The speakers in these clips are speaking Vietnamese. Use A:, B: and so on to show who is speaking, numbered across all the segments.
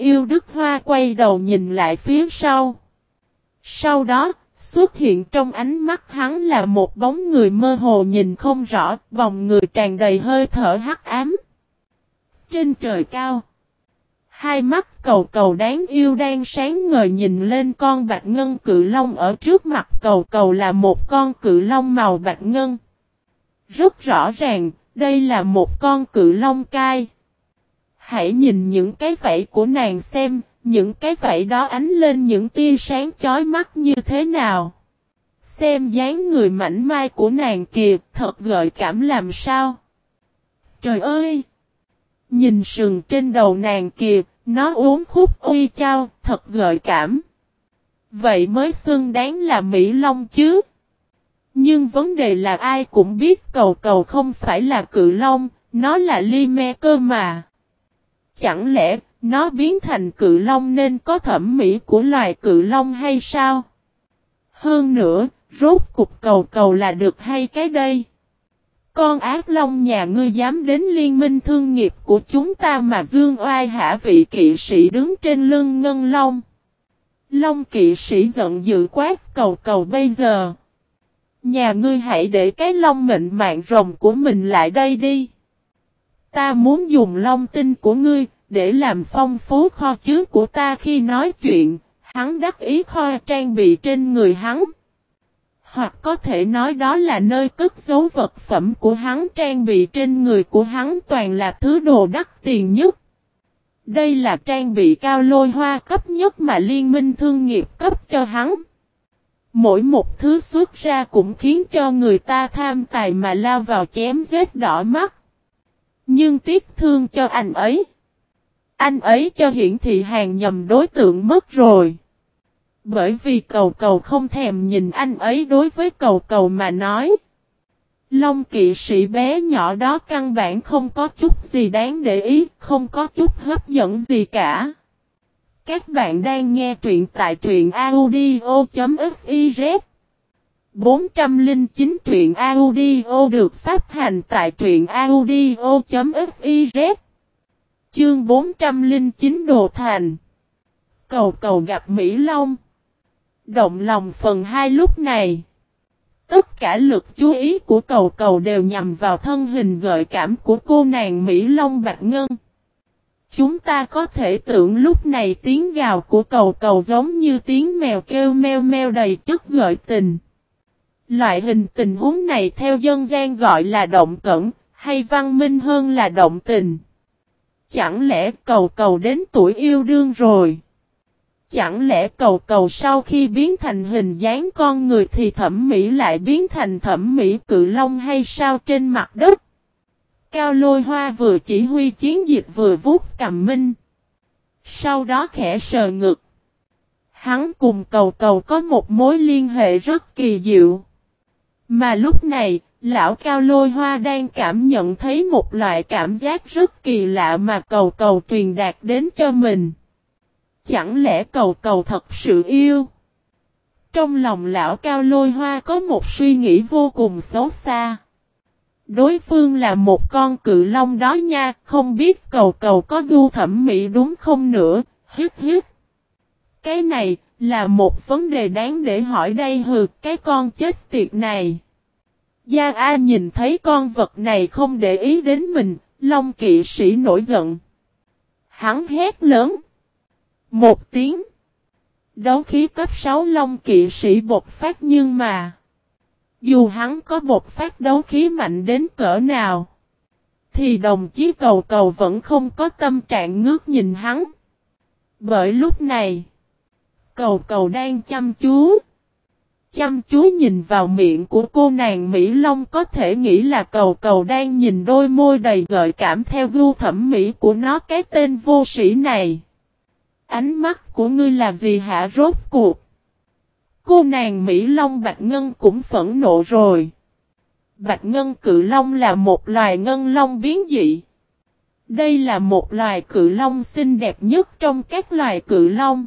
A: yêu Đức Hoa quay đầu nhìn lại phía sau. Sau đó, xuất hiện trong ánh mắt hắn là một bóng người mơ hồ nhìn không rõ, vòng người tràn đầy hơi thở hắc ám. Trên trời cao, hai mắt cầu cầu đáng yêu đang sáng ngời nhìn lên con bạch ngân cự long ở trước mặt cầu cầu là một con cự long màu bạch ngân. Rất rõ ràng, đây là một con cự long cai. Hãy nhìn những cái vẫy của nàng xem, những cái vẫy đó ánh lên những tia sáng chói mắt như thế nào. Xem dáng người mảnh mai của nàng kìa, thật gợi cảm làm sao. Trời ơi! Nhìn sừng trên đầu nàng kìa, nó uống khúc uy chao, thật gợi cảm. Vậy mới xưng đáng là Mỹ Long chứ. Nhưng vấn đề là ai cũng biết cầu cầu không phải là cự long, nó là ly me cơ mà. Chẳng lẽ nó biến thành cự long nên có thẩm mỹ của loài cự long hay sao? Hơn nữa, rốt cục cầu cầu là được hay cái đây? Con ác long nhà ngươi dám đến liên minh thương nghiệp của chúng ta mà dương oai hả vị kỵ sĩ đứng trên lưng ngân long. Long kỵ sĩ giận dữ quát cầu cầu bây giờ. Nhà ngươi hãy để cái long mệnh mạng rồng của mình lại đây đi. Ta muốn dùng long tinh của ngươi, để làm phong phú kho chứa của ta khi nói chuyện, hắn đắc ý kho trang bị trên người hắn. Hoặc có thể nói đó là nơi cất giấu vật phẩm của hắn trang bị trên người của hắn toàn là thứ đồ đắt tiền nhất. Đây là trang bị cao lôi hoa cấp nhất mà liên minh thương nghiệp cấp cho hắn. Mỗi một thứ xuất ra cũng khiến cho người ta tham tài mà lao vào chém giết đỏ mắt. Nhưng tiếc thương cho anh ấy. Anh ấy cho hiển thị hàng nhầm đối tượng mất rồi. Bởi vì cầu cầu không thèm nhìn anh ấy đối với cầu cầu mà nói. Long kỵ sĩ bé nhỏ đó căn bản không có chút gì đáng để ý, không có chút hấp dẫn gì cả. Các bạn đang nghe truyện tại truyện audio.fif 409 truyện audio được phát hành tại truyện audio.fiz Chương 409 Đồ Thành. Cầu cầu gặp Mỹ Long. Động lòng phần hai lúc này. Tất cả lực chú ý của cầu cầu đều nhằm vào thân hình gợi cảm của cô nàng Mỹ Long Bạch Ngân. Chúng ta có thể tưởng lúc này tiếng gào của cầu cầu giống như tiếng mèo kêu meo meo đầy chất gợi tình. Loại hình tình huống này theo dân gian gọi là động cẩn, hay văn minh hơn là động tình. Chẳng lẽ cầu cầu đến tuổi yêu đương rồi? Chẳng lẽ cầu cầu sau khi biến thành hình dáng con người thì thẩm mỹ lại biến thành thẩm mỹ cự long hay sao trên mặt đất? Cao lôi hoa vừa chỉ huy chiến dịch vừa vuốt cầm minh. Sau đó khẽ sờ ngực. Hắn cùng cầu cầu có một mối liên hệ rất kỳ diệu. Mà lúc này, lão cao lôi hoa đang cảm nhận thấy một loại cảm giác rất kỳ lạ mà cầu cầu truyền đạt đến cho mình. Chẳng lẽ cầu cầu thật sự yêu? Trong lòng lão cao lôi hoa có một suy nghĩ vô cùng xấu xa. Đối phương là một con cự long đó nha, không biết cầu cầu có gu thẩm mỹ đúng không nữa, hít hít. Cái này, là một vấn đề đáng để hỏi đây hừ, cái con chết tiệt này. Gia A nhìn thấy con vật này không để ý đến mình, long kỵ sĩ nổi giận. Hắn hét lớn. Một tiếng. Đấu khí cấp 6 long kỵ sĩ bột phát nhưng mà. Dù hắn có bột phát đấu khí mạnh đến cỡ nào. Thì đồng chí cầu cầu vẫn không có tâm trạng ngước nhìn hắn. Bởi lúc này. Cầu cầu đang chăm chú. Chăm chú nhìn vào miệng của cô nàng Mỹ Long có thể nghĩ là cầu cầu đang nhìn đôi môi đầy gợi cảm theo gu thẩm mỹ của nó, cái tên vô sĩ này. Ánh mắt của ngươi là gì hả rốt cuộc? Cô nàng Mỹ Long Bạch Ngân cũng phẫn nộ rồi. Bạch Ngân cự long là một loài ngân long biến dị. Đây là một loài cự long xinh đẹp nhất trong các loài cự long.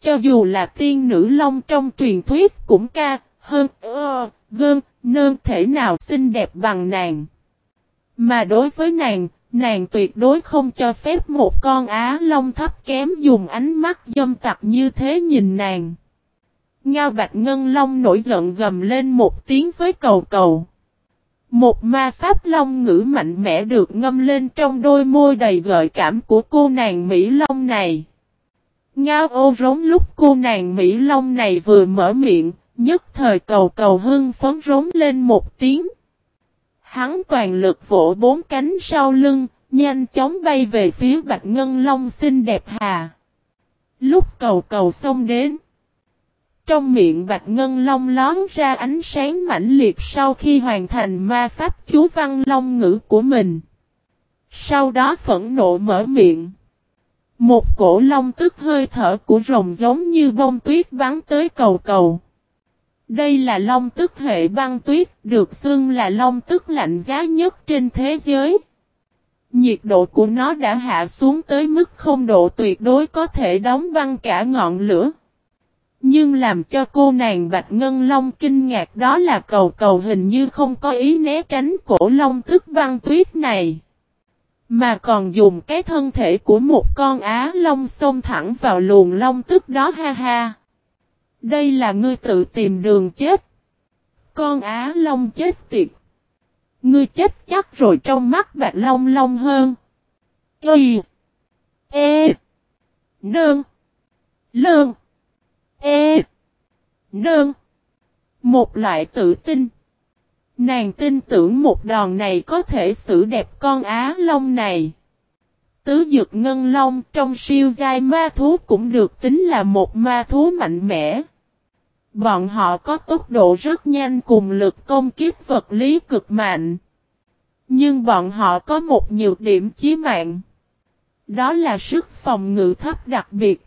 A: Cho dù là tiên nữ long trong truyền thuyết cũng ca, hơn, ơ, gơn, nơn thể nào xinh đẹp bằng nàng. Mà đối với nàng, Nàng tuyệt đối không cho phép một con á long thấp kém dùng ánh mắt dâm tặc như thế nhìn nàng. Ngao Bạch Ngân Long nổi giận gầm lên một tiếng với cầu cầu. Một ma pháp long ngữ mạnh mẽ được ngâm lên trong đôi môi đầy gợi cảm của cô nàng Mỹ Long này. Ngao ô rống lúc cô nàng Mỹ Long này vừa mở miệng, nhất thời cầu cầu hưng phấn rống lên một tiếng. Hắn toàn lực vỗ bốn cánh sau lưng, nhanh chóng bay về phía Bạch Ngân Long xinh đẹp hà. Lúc cầu cầu xông đến, trong miệng Bạch Ngân Long lón ra ánh sáng mãnh liệt sau khi hoàn thành ma pháp chú văn long ngữ của mình. Sau đó phẫn nộ mở miệng. Một cổ long tức hơi thở của rồng giống như bông tuyết bắn tới cầu cầu. Đây là long tức hệ băng tuyết, được xưng là long tức lạnh giá nhất trên thế giới. Nhiệt độ của nó đã hạ xuống tới mức không độ tuyệt đối có thể đóng băng cả ngọn lửa. Nhưng làm cho cô nàng Bạch Ngân Long kinh ngạc đó là cầu cầu hình như không có ý né tránh cổ long tức băng tuyết này. Mà còn dùng cái thân thể của một con á long xông thẳng vào luồng long tức đó ha ha. Đây là ngươi tự tìm đường chết. Con á long chết tiệt. Ngươi chết chắc rồi trong mắt bạc long long hơn. Y. E. Nương. Lương. E. Nương. Một loại tự tin. Nàng tin tưởng một đòn này có thể xử đẹp con Á Long này. Tứ dược ngân long trong siêu giai ma thú cũng được tính là một ma thú mạnh mẽ. Bọn họ có tốc độ rất nhanh cùng lực công kiếp vật lý cực mạnh. Nhưng bọn họ có một nhược điểm chí mạng. Đó là sức phòng ngự thấp đặc biệt.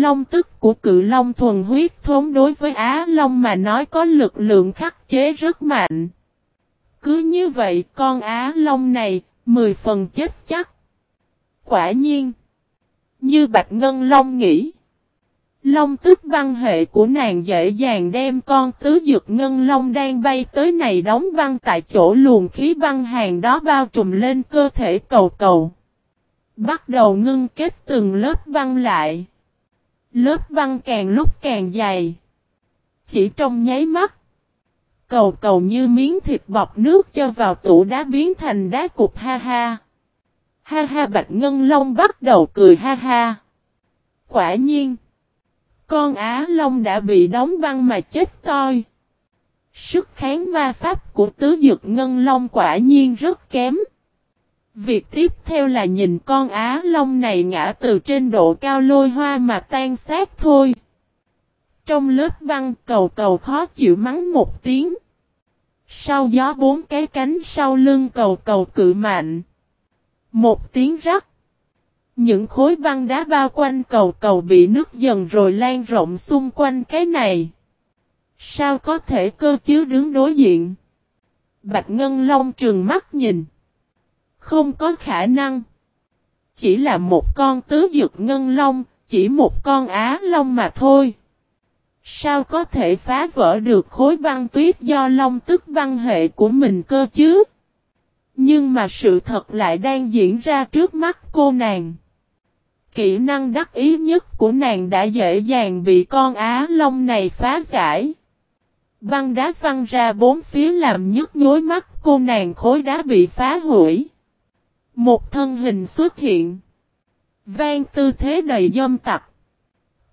A: Long tức của cự long thuần huyết thốn đối với Á Long mà nói có lực lượng khắc chế rất mạnh. Cứ như vậy con Á Long này, mười phần chết chắc. Quả nhiên, như Bạch Ngân Long nghĩ, Long tức băng hệ của nàng dễ dàng đem con tứ dược ngân long đang bay tới này đóng băng tại chỗ luồng khí băng hàng đó bao trùm lên cơ thể cầu cầu. Bắt đầu ngưng kết từng lớp băng lại. Lớp băng càng lúc càng dày. Chỉ trong nháy mắt. Cầu cầu như miếng thịt bọc nước cho vào tủ đá biến thành đá cục ha ha. Ha ha, bạch ngân long bắt đầu cười ha ha. Quả nhiên. Con Á Long đã bị đóng băng mà chết toi. Sức kháng ma pháp của tứ dược ngân long quả nhiên rất kém. Việc tiếp theo là nhìn con Á Long này ngã từ trên độ cao lôi hoa mà tan xác thôi. Trong lớp băng, cầu cầu khó chịu mắng một tiếng. Sau gió bốn cái cánh sau lưng cầu cầu cự mạnh. Một tiếng rắc. Những khối băng đá bao quanh cầu cầu bị nước dần rồi lan rộng xung quanh cái này. Sao có thể cơ chứ đứng đối diện? Bạch Ngân Long trường mắt nhìn. Không có khả năng. Chỉ là một con tứ dược ngân long, chỉ một con á long mà thôi. Sao có thể phá vỡ được khối băng tuyết do long tức băng hệ của mình cơ chứ? Nhưng mà sự thật lại đang diễn ra trước mắt cô nàng. Kỹ năng đắc ý nhất của nàng đã dễ dàng bị con á long này phá giải. Băng đá văng ra bốn phía làm nhức nhối mắt cô nàng khối đá bị phá hủy. Một thân hình xuất hiện. Vang tư thế đầy dâm tặc.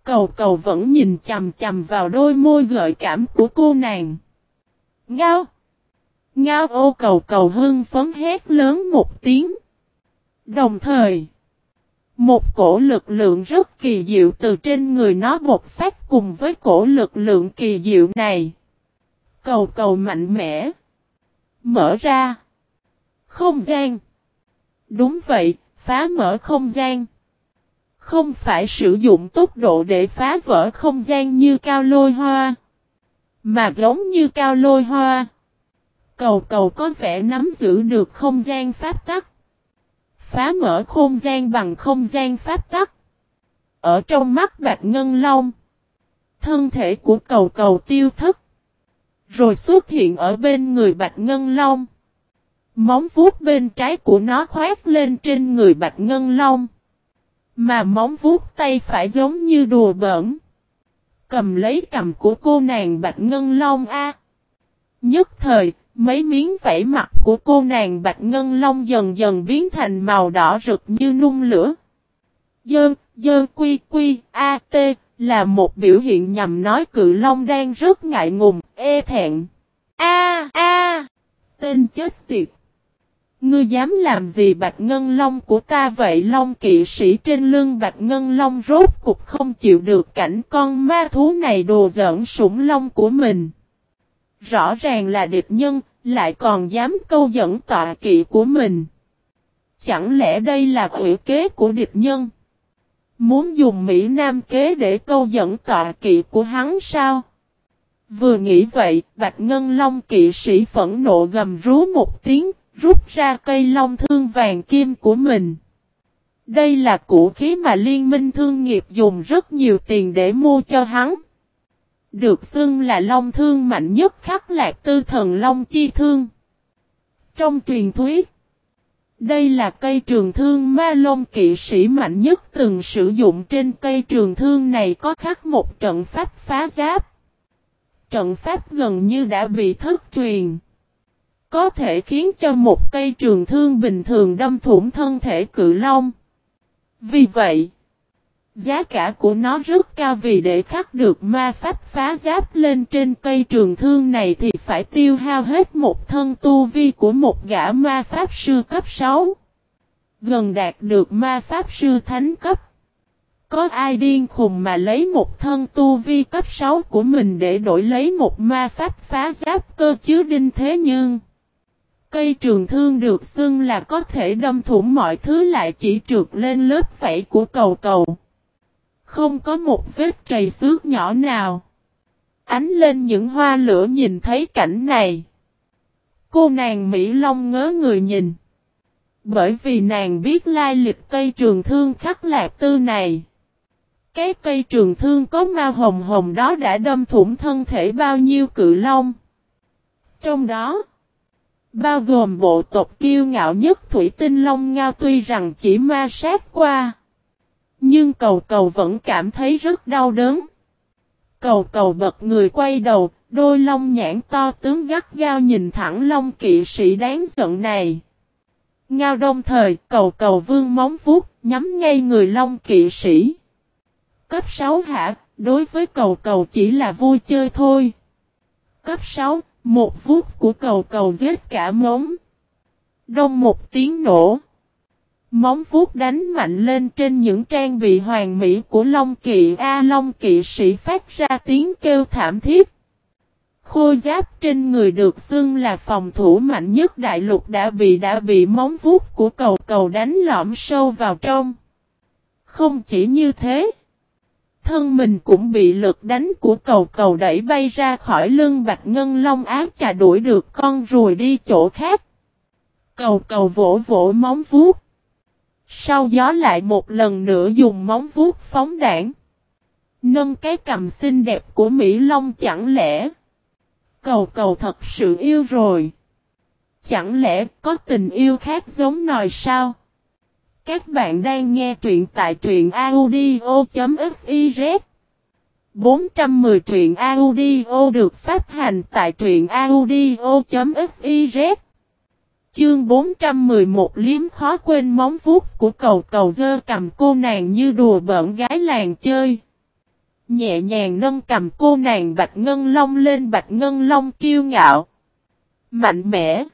A: Cầu cầu vẫn nhìn chầm chầm vào đôi môi gợi cảm của cô nàng. Ngao. Ngao ô cầu cầu hưng phấn hét lớn một tiếng. Đồng thời. Một cổ lực lượng rất kỳ diệu từ trên người nó bộc phát cùng với cổ lực lượng kỳ diệu này. Cầu cầu mạnh mẽ. Mở ra. Không gian. Đúng vậy, phá mở không gian. Không phải sử dụng tốc độ để phá vỡ không gian như cao lôi hoa. Mà giống như cao lôi hoa. Cầu cầu có vẻ nắm giữ được không gian pháp tắc. Phá mở không gian bằng không gian pháp tắc. Ở trong mắt bạch ngân long. Thân thể của cầu cầu tiêu thất. Rồi xuất hiện ở bên người bạch ngân long. Móng vuốt bên trái của nó khoét lên trên người Bạch Ngân Long. Mà móng vuốt tay phải giống như đùa bỡn. Cầm lấy cầm của cô nàng Bạch Ngân Long A. Nhất thời, mấy miếng vảy mặt của cô nàng Bạch Ngân Long dần dần biến thành màu đỏ rực như nung lửa. Dơn, dơn quy quy, a, t, là một biểu hiện nhằm nói cự long đang rất ngại ngùng, e thẹn. A, a, tên chết tiệt. Ngươi dám làm gì bạch ngân long của ta vậy long kỵ sĩ trên lưng bạch ngân long rốt cục không chịu được cảnh con ma thú này đồ giỡn sủng long của mình. Rõ ràng là địch nhân, lại còn dám câu dẫn tọa kỵ của mình. Chẳng lẽ đây là quỷ kế của địch nhân? Muốn dùng Mỹ Nam kế để câu dẫn tọa kỵ của hắn sao? Vừa nghĩ vậy, Bạch Ngân Long kỵ sĩ phẫn nộ gầm rú một tiếng, rút ra cây long thương vàng kim của mình. Đây là vũ khí mà liên minh thương nghiệp dùng rất nhiều tiền để mua cho hắn. Được xưng là long thương mạnh nhất khắc lạc tư thần long chi thương. Trong truyền thuyết, đây là cây trường thương ma long kỵ sĩ mạnh nhất từng sử dụng trên cây trường thương này có khắc một trận pháp phá giáp. Trận pháp gần như đã bị thất truyền. Có thể khiến cho một cây trường thương bình thường đâm thủng thân thể cự long. Vì vậy, giá cả của nó rất cao vì để khắc được ma pháp phá giáp lên trên cây trường thương này thì phải tiêu hao hết một thân tu vi của một gã ma pháp sư cấp 6. Gần đạt được ma pháp sư thánh cấp. Có ai điên khùng mà lấy một thân tu vi cấp 6 của mình để đổi lấy một ma pháp phá giáp cơ chứ đinh thế nhưng. Cây trường thương được xưng là có thể đâm thủng mọi thứ lại chỉ trượt lên lớp vảy của cầu cầu. Không có một vết trầy xước nhỏ nào. Ánh lên những hoa lửa nhìn thấy cảnh này. Cô nàng Mỹ Long ngớ người nhìn. Bởi vì nàng biết lai lịch cây trường thương khắc lạc tư này. Cái cây trường thương có ma hồng hồng đó đã đâm thủng thân thể bao nhiêu cự long. Trong đó, bao gồm bộ tộc kiêu ngạo nhất Thủy Tinh Long Ngao tuy rằng chỉ ma sát qua. Nhưng cầu cầu vẫn cảm thấy rất đau đớn. Cầu cầu bật người quay đầu, đôi long nhãn to tướng gắt gao nhìn thẳng long kỵ sĩ đáng giận này. Ngao đồng thời, cầu cầu vương móng vuốt, nhắm ngay người long kỵ sĩ. Cấp 6 hạ đối với cầu cầu chỉ là vui chơi thôi. Cấp 6, một vuốt của cầu cầu giết cả móng. Đông một tiếng nổ. Móng vuốt đánh mạnh lên trên những trang bị hoàng mỹ của Long Kỵ A Long Kỵ sĩ phát ra tiếng kêu thảm thiết. Khôi giáp trên người được xưng là phòng thủ mạnh nhất đại lục đã bị đã bị móng vuốt của cầu cầu đánh lõm sâu vào trong. Không chỉ như thế. Thân mình cũng bị lực đánh của cầu cầu đẩy bay ra khỏi lưng bạch ngân long áo chà đuổi được con rồi đi chỗ khác. Cầu cầu vỗ vỗ móng vuốt. Sau gió lại một lần nữa dùng móng vuốt phóng đảng. Nâng cái cầm xinh đẹp của Mỹ Long chẳng lẽ. Cầu cầu thật sự yêu rồi. Chẳng lẽ có tình yêu khác giống nòi sao? Các bạn đang nghe truyện tại truyện audio.fiz 410 truyện audio được phát hành tại truyện audio.fiz Chương 411 liếm khó quên móng vuốt của cầu cầu dơ cầm cô nàng như đùa bỡn gái làng chơi. Nhẹ nhàng nâng cầm cô nàng bạch ngân long lên, bạch ngân long kiêu ngạo. Mạnh mẽ.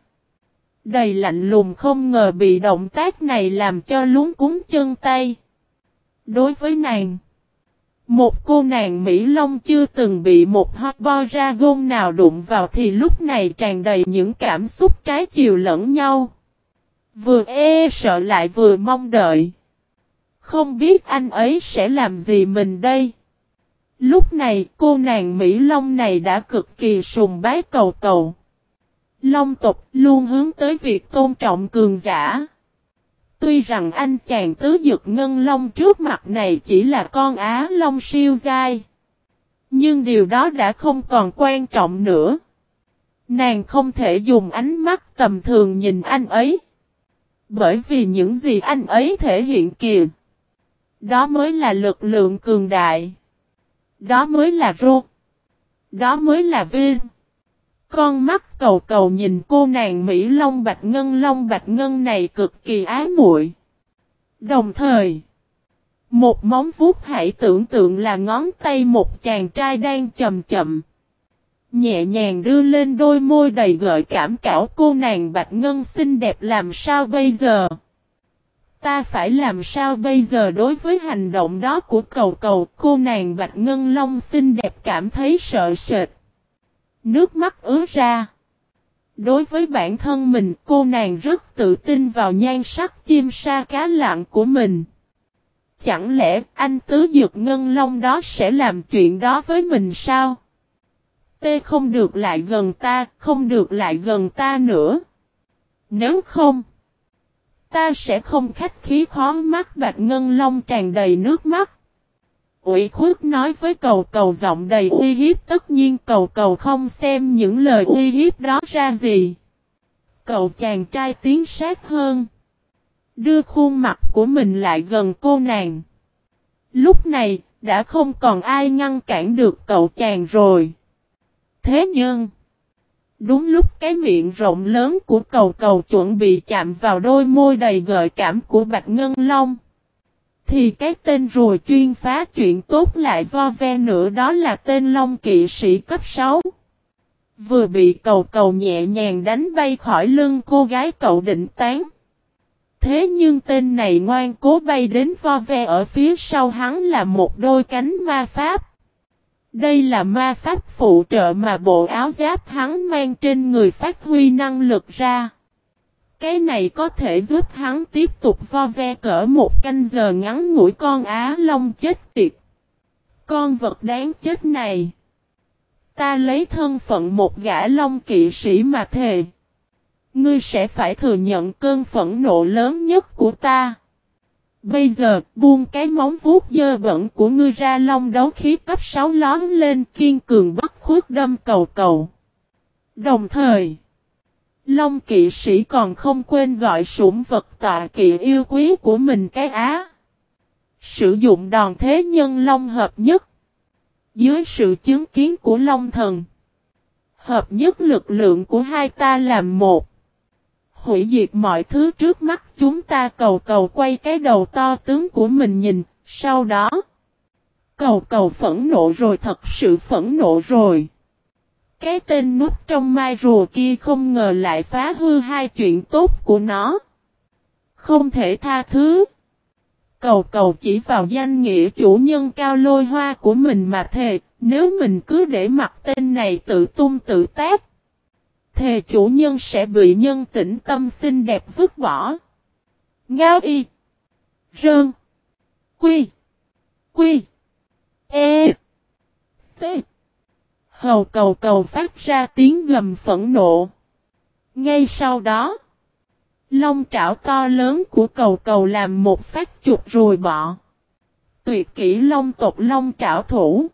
A: Đầy lạnh lùng không ngờ bị động tác này làm cho luống cúng chân tay. Đối với nàng. Một cô nàng Mỹ Long chưa từng bị một hot boy ra gôn nào đụng vào thì lúc này tràn đầy những cảm xúc trái chiều lẫn nhau. Vừa e sợ lại vừa mong đợi. Không biết anh ấy sẽ làm gì mình đây. Lúc này, cô nàng Mỹ Long này đã cực kỳ sùng bái cầu cầu. Long tộc luôn hướng tới việc tôn trọng cường giả. Tuy rằng anh chàng tứ dực ngân long trước mặt này chỉ là con á long siêu dai. Nhưng điều đó đã không còn quan trọng nữa. Nàng không thể dùng ánh mắt tầm thường nhìn anh ấy. Bởi vì những gì anh ấy thể hiện kìa. Đó mới là lực lượng cường đại. Đó mới là rô. Đó mới là viên. Con mắt cầu cầu nhìn cô nàng Mỹ Long Bạch Ngân Long Bạch Ngân này cực kỳ ái muội. Đồng thời, một móng vuốt hãy tưởng tượng là ngón tay một chàng trai đang chậm chậm. Nhẹ nhàng đưa lên đôi môi đầy gợi cảm cảo cô nàng Bạch Ngân xinh đẹp làm sao bây giờ? Ta phải làm sao bây giờ đối với hành động đó của cầu cầu cô nàng Bạch Ngân Long xinh đẹp cảm thấy sợ sệt. Nước mắt ứa ra. Đối với bản thân mình cô nàng rất tự tin vào nhan sắc chim sa cá lặng của mình. Chẳng lẽ anh tứ dược ngân long đó sẽ làm chuyện đó với mình sao? Tê không được lại gần ta, không được lại gần ta nữa. Nếu không, ta sẽ không khách khí khó mắt bạch ngân long tràn đầy nước mắt. Ủy khuất nói với cầu cầu giọng đầy uy hiếp tất nhiên cầu cầu không xem những lời uy hiếp đó ra gì. Cầu chàng trai tiến sát hơn. Đưa khuôn mặt của mình lại gần cô nàng. Lúc này, đã không còn ai ngăn cản được cậu chàng rồi. Thế nhưng, đúng lúc cái miệng rộng lớn của cầu cầu chuẩn bị chạm vào đôi môi đầy gợi cảm của Bạch Ngân Long. Thì cái tên rùa chuyên phá chuyện tốt lại vo ve nữa đó là tên Long kỵ sĩ cấp 6. Vừa bị cầu cầu nhẹ nhàng đánh bay khỏi lưng cô gái cậu định tán. Thế nhưng tên này ngoan cố bay đến vo ve ở phía sau hắn là một đôi cánh ma pháp. Đây là ma pháp phụ trợ mà bộ áo giáp hắn mang trên người phát huy năng lực ra. Cái này có thể giúp hắn tiếp tục vo ve cỡ một canh giờ ngắn ngủi con Á Long chết tiệt. Con vật đáng chết này. Ta lấy thân phận một gã Long kỵ sĩ mà thề. Ngươi sẽ phải thừa nhận cơn phẫn nộ lớn nhất của ta. Bây giờ, buông cái móng vuốt dơ bẩn của ngươi ra long đấu khí cấp 6 lón lên kiên cường bất khuất đâm cầu cầu. Đồng thời, Long kỵ sĩ còn không quên gọi sủng vật tọa kỵ yêu quý của mình cái á. Sử dụng đòn thế nhân long hợp nhất. Dưới sự chứng kiến của long thần. Hợp nhất lực lượng của hai ta làm một. Hủy diệt mọi thứ trước mắt chúng ta cầu cầu quay cái đầu to tướng của mình nhìn, sau đó. Cầu cầu phẫn nộ rồi thật sự phẫn nộ rồi. Cái tên nút trong mai rùa kia không ngờ lại phá hư hai chuyện tốt của nó. Không thể tha thứ. Cầu cầu chỉ vào danh nghĩa chủ nhân cao lôi hoa của mình mà thề, nếu mình cứ để mặt tên này tự tung tự tác. Thề chủ nhân sẽ bị nhân tĩnh tâm xinh đẹp vứt bỏ. Ngao y. Rơn. Quy. Quy. E. T. Hầu cầu cầu phát ra tiếng gầm phẫn nộ. Ngay sau đó, lông trảo to lớn của cầu cầu làm một phát chụp rồi bỏ. Tuyệt kỹ long tộc long trảo thủ.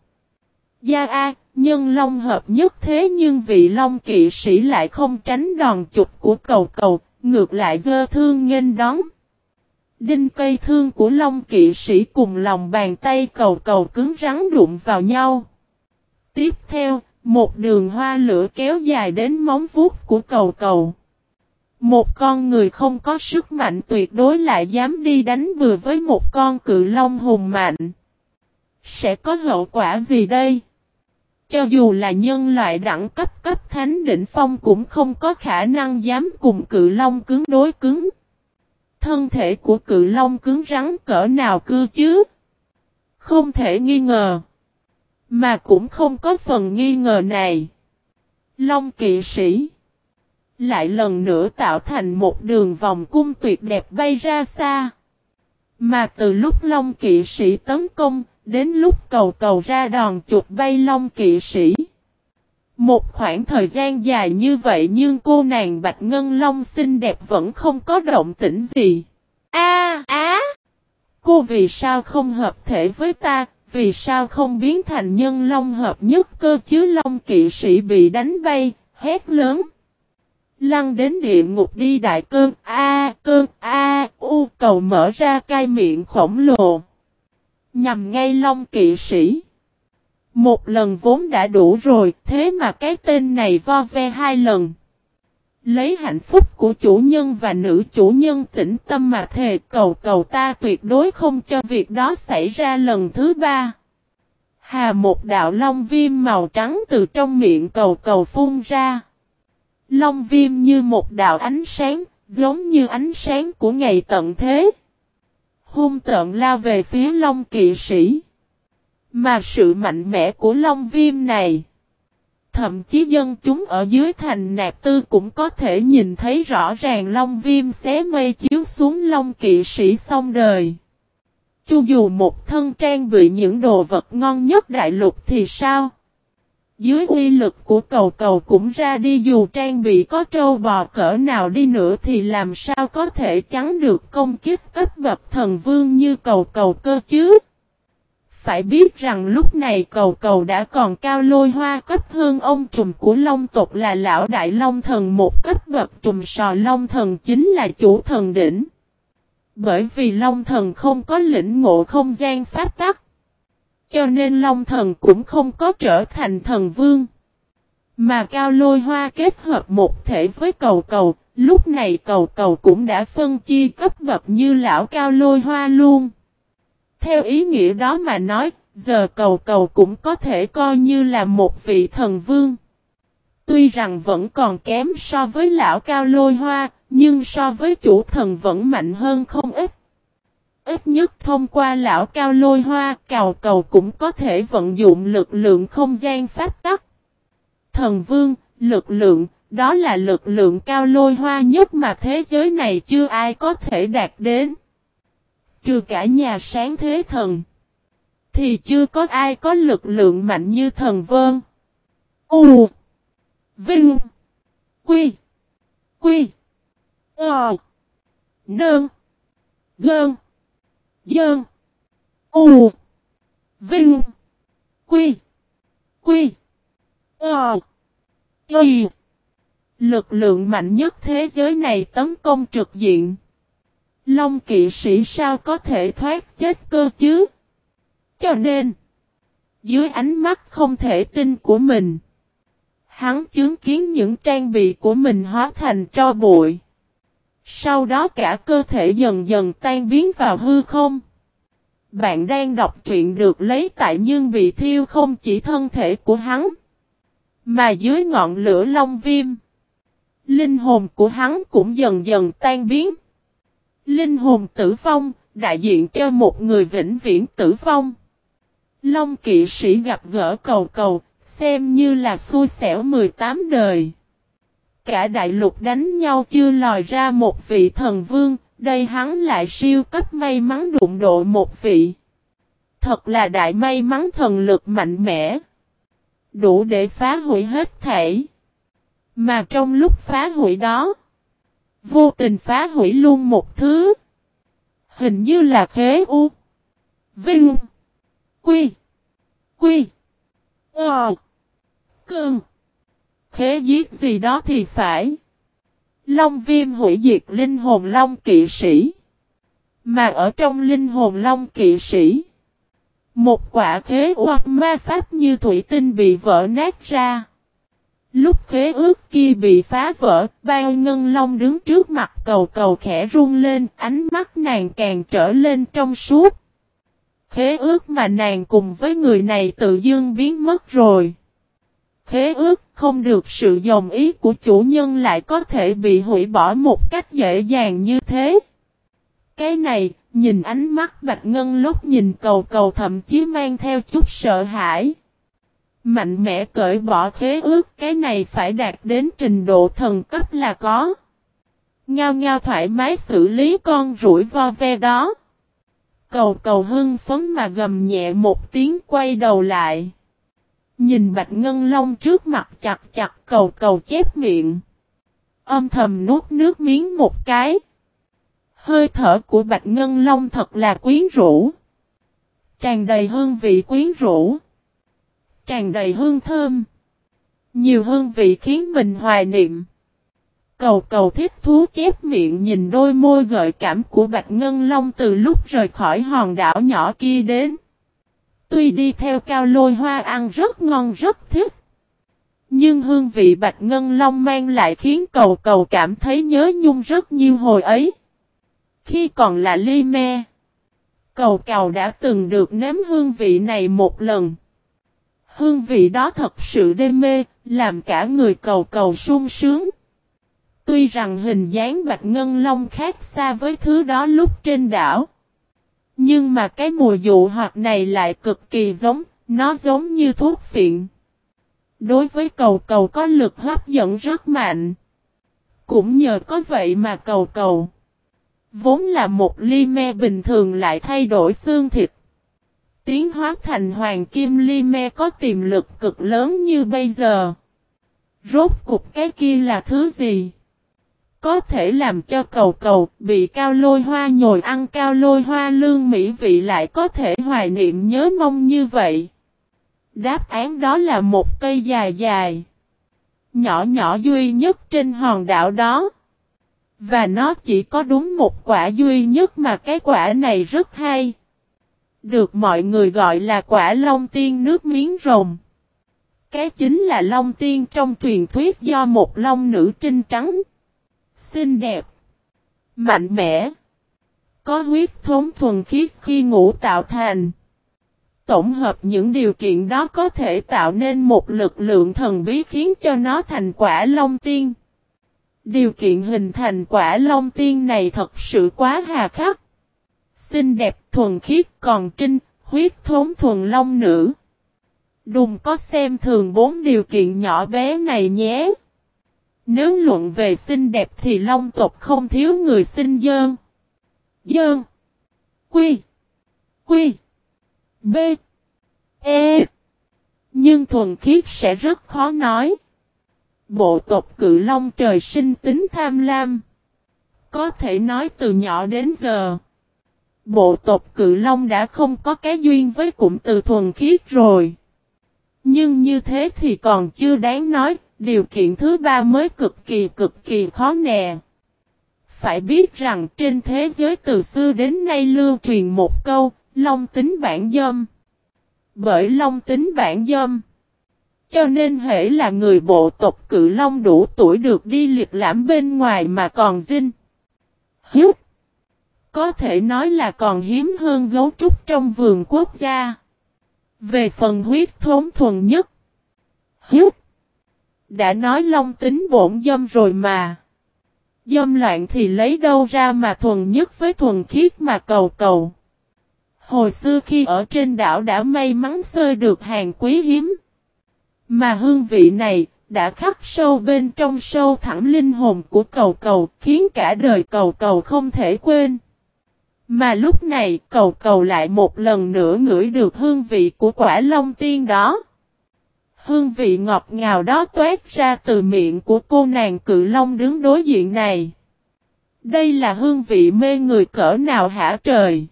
A: Gia A, nhân long hợp nhất thế nhưng vị long kỵ sĩ lại không tránh đòn chụp của cầu cầu, ngược lại dơ thương nghênh đón. Đinh cây thương của long kỵ sĩ cùng lòng bàn tay cầu cầu cứng rắn đụng vào nhau. Tiếp theo, một đường hoa lửa kéo dài đến móng vuốt của cầu cầu. Một con người không có sức mạnh tuyệt đối lại dám đi đánh vừa với một con cự long hùng mạnh. Sẽ có hậu quả gì đây? Cho dù là nhân loại đẳng cấp cấp thánh đỉnh phong cũng không có khả năng dám cùng cự long cứng đối cứng. Thân thể của cự long cứng rắn cỡ nào cư chứ? Không thể nghi ngờ. Mà cũng không có phần nghi ngờ này. Long kỵ sĩ. Lại lần nữa tạo thành một đường vòng cung tuyệt đẹp bay ra xa. Mà từ lúc Long kỵ sĩ tấn công, đến lúc cầu cầu ra đòn chuột bay Long kỵ sĩ. Một khoảng thời gian dài như vậy nhưng cô nàng Bạch Ngân Long xinh đẹp vẫn không có động tĩnh gì. A á! cô vì sao không hợp thể với ta, vì sao không biến thành nhân long hợp nhất cơ chứ long kỵ sĩ bị đánh bay, hét lớn. Lăn đến địa ngục đi đại cơn A cơn A U cầu mở ra cai miệng khổng lồ. Nhằm ngay long kỵ sĩ. Một lần vốn đã đủ rồi, thế mà cái tên này vo ve hai lần. Lấy hạnh phúc của chủ nhân và nữ chủ nhân tĩnh tâm mà thề cầu cầu ta tuyệt đối không cho việc đó xảy ra lần thứ ba. Hà một đạo long viêm màu trắng từ trong miệng cầu cầu phun ra. Long viêm như một đạo ánh sáng, giống như ánh sáng của ngày tận thế. Hung tận lao về phía long kỵ sĩ. Mà sự mạnh mẽ của long viêm này, thậm chí dân chúng ở dưới thành nạp tư cũng có thể nhìn thấy rõ ràng long viêm xé mây chiếu xuống long kỵ sĩ xong đời. Chu dù một thân trang bị những đồ vật ngon nhất đại lục thì sao? Dưới uy lực của cầu cầu cũng ra đi, dù trang bị có trâu bò cỡ nào đi nữa thì làm sao có thể chắn được công kiếp cấp bậc thần vương như cầu cầu cơ chứ? Phải biết rằng lúc này cầu cầu đã còn cao lôi hoa cấp hơn ông trùm của long tộc là lão đại long thần một cấp bậc trùm sò long thần chính là chủ thần đỉnh. Bởi vì long thần không có lĩnh ngộ không gian pháp tắc. Cho nên long thần cũng không có trở thành thần vương. Mà cao lôi hoa kết hợp một thể với cầu cầu, lúc này cầu cầu cũng đã phân chia cấp bậc như lão cao lôi hoa luôn. Theo ý nghĩa đó mà nói, giờ cầu cầu cũng có thể coi như là một vị thần vương. Tuy rằng vẫn còn kém so với lão cao lôi hoa, nhưng so với chủ thần vẫn mạnh hơn không ít. Ít nhất thông qua lão cao lôi hoa, cầu cầu cũng có thể vận dụng lực lượng không gian pháp tắc. Thần vương, lực lượng, đó là lực lượng cao lôi hoa nhất mà thế giới này chưa ai có thể đạt đến. Trừ cả nhà sáng thế thần. Thì chưa có ai có lực lượng mạnh như thần vơn. U. Vinh. Quy. Quy. Ờ. Nơn. Gơn. Dơn. U. Vinh. Quy. Quy. Ờ. Y. Lực lượng mạnh nhất thế giới này tấn công trực diện. Long kỵ sĩ sao có thể thoát chết cơ chứ? Cho nên, dưới ánh mắt không thể tin của mình, hắn chứng kiến những trang bị của mình hóa thành tro bụi. Sau đó cả cơ thể dần dần tan biến vào hư không. Bạn đang đọc truyện được lấy tại nhưng bị thiêu không chỉ thân thể của hắn, mà dưới ngọn lửa long viêm. Linh hồn của hắn cũng dần dần tan biến. Linh hồn tử vong, đại diện cho một người vĩnh viễn tử vong. Long kỵ sĩ gặp gỡ cầu cầu, xem như là xui xẻo 18 đời. Cả đại lục đánh nhau chưa lòi ra một vị thần vương, đây hắn lại siêu cấp may mắn đụng độ một vị. Thật là đại may mắn thần lực mạnh mẽ. Đủ để phá hủy hết thể. Mà trong lúc phá hủy đó, Vô tình phá hủy luôn một thứ. Hình như là khế u. Vinh. Quy. Quy. Ờ. Cơn. Khế giết gì đó thì phải. Long viêm hủy diệt linh hồn long kỵ sĩ. Mà ở trong linh hồn long kỵ sĩ. Một quả khế hoặc ma pháp như thủy tinh bị vỡ nát ra. Lúc khế ước kia bị phá vỡ, bao ngân long đứng trước mặt cầu cầu khẽ run lên, ánh mắt nàng càng trở lên trong suốt. Khế ước mà nàng cùng với người này tự dưng biến mất rồi. Khế ước không được sự dòng ý của chủ nhân lại có thể bị hủy bỏ một cách dễ dàng như thế. Cái này, nhìn ánh mắt bạch ngân lúc nhìn cầu cầu thậm chí mang theo chút sợ hãi. Mạnh mẽ cởi bỏ khế ước, cái này phải đạt đến trình độ thần cấp là có. Ngao ngao thoải mái xử lý con rủi vo ve đó. Cầu cầu hưng phấn mà gầm nhẹ một tiếng quay đầu lại. Nhìn bạch ngân long trước mặt chặt chặt cầu cầu chép miệng. Âm thầm nuốt nước miếng một cái. Hơi thở của bạch ngân long thật là quyến rũ. Tràn đầy hương vị quyến rũ tràn đầy hương thơm. Nhiều hương vị khiến mình hoài niệm. Cầu cầu thích thú chép miệng nhìn đôi môi gợi cảm của Bạch Ngân Long từ lúc rời khỏi hòn đảo nhỏ kia đến. Tuy đi theo cao lôi hoa ăn rất ngon rất thích. Nhưng hương vị Bạch Ngân Long mang lại khiến cầu cầu cảm thấy nhớ nhung rất nhiều hồi ấy. Khi còn là ly me, cầu cầu đã từng được nếm hương vị này một lần. Hương vị đó thật sự đê mê, làm cả người cầu cầu sung sướng. Tuy rằng hình dáng Bạch Ngân Long khác xa với thứ đó lúc trên đảo. Nhưng mà cái mùi dụ hoạt này lại cực kỳ giống, nó giống như thuốc phiện. Đối với cầu cầu có lực hấp dẫn rất mạnh. Cũng nhờ có vậy mà cầu cầu. Vốn là một ly me bình thường lại thay đổi xương thịt. Tiến hóa thành hoàng kim ly me có tiềm lực cực lớn như bây giờ. Rốt cục cái kia là thứ gì? Có thể làm cho cầu cầu bị cao lôi hoa nhồi ăn cao lôi hoa lương mỹ vị lại có thể hoài niệm nhớ mong như vậy. Đáp án đó là một cây dài dài. Nhỏ nhỏ duy nhất trên hòn đảo đó. Và nó chỉ có đúng một quả duy nhất mà cái quả này rất hay. Được mọi người gọi là quả long tiên nước miếng rồng. Cái chính là long tiên trong truyền thuyết do một long nữ trinh trắng. Xinh đẹp. Mạnh mẽ. Có huyết thống thuần khiết khi ngủ tạo thành. Tổng hợp những điều kiện đó có thể tạo nên một lực lượng thần bí khiến cho nó thành quả long tiên. Điều kiện hình thành quả long tiên này thật sự quá hà khắc. Xinh đẹp thuần khiết còn trinh, huyết thốn thuần long nữ. đùng có xem thường bốn điều kiện nhỏ bé này nhé. Nếu luận về xinh đẹp thì long tộc không thiếu người xinh dơn. Dơn. Quy. Quy. B. E. Nhưng thuần khiết sẽ rất khó nói. Bộ tộc cự long trời sinh tính tham lam. Có thể nói từ nhỏ đến giờ. Bộ tộc cự long đã không có cái duyên với cụm từ thuần khiết rồi. Nhưng như thế thì còn chưa đáng nói, điều kiện thứ ba mới cực kỳ cực kỳ khó nè. Phải biết rằng trên thế giới từ xưa đến nay lưu truyền một câu, long tính bản dâm. Bởi long tính bản dâm. Cho nên hệ là người bộ tộc cự long đủ tuổi được đi liệt lãm bên ngoài mà còn dinh. Hiếp. Có thể nói là còn hiếm hơn gấu trúc trong vườn quốc gia. Về phần huyết thống thuần nhất. hiếp, Đã nói long tính bổn dâm rồi mà. Dâm loạn thì lấy đâu ra mà thuần nhất với thuần khiết mà cầu cầu. Hồi xưa khi ở trên đảo đã may mắn sơi được hàng quý hiếm. Mà hương vị này đã khắc sâu bên trong sâu thẳm linh hồn của cầu cầu khiến cả đời cầu cầu không thể quên. Mà lúc này, cầu cầu lại một lần nữa ngửi được hương vị của quả long tiên đó. Hương vị ngọt ngào đó toát ra từ miệng của cô nàng cự long đứng đối diện này. Đây là hương vị mê người cỡ nào hả trời?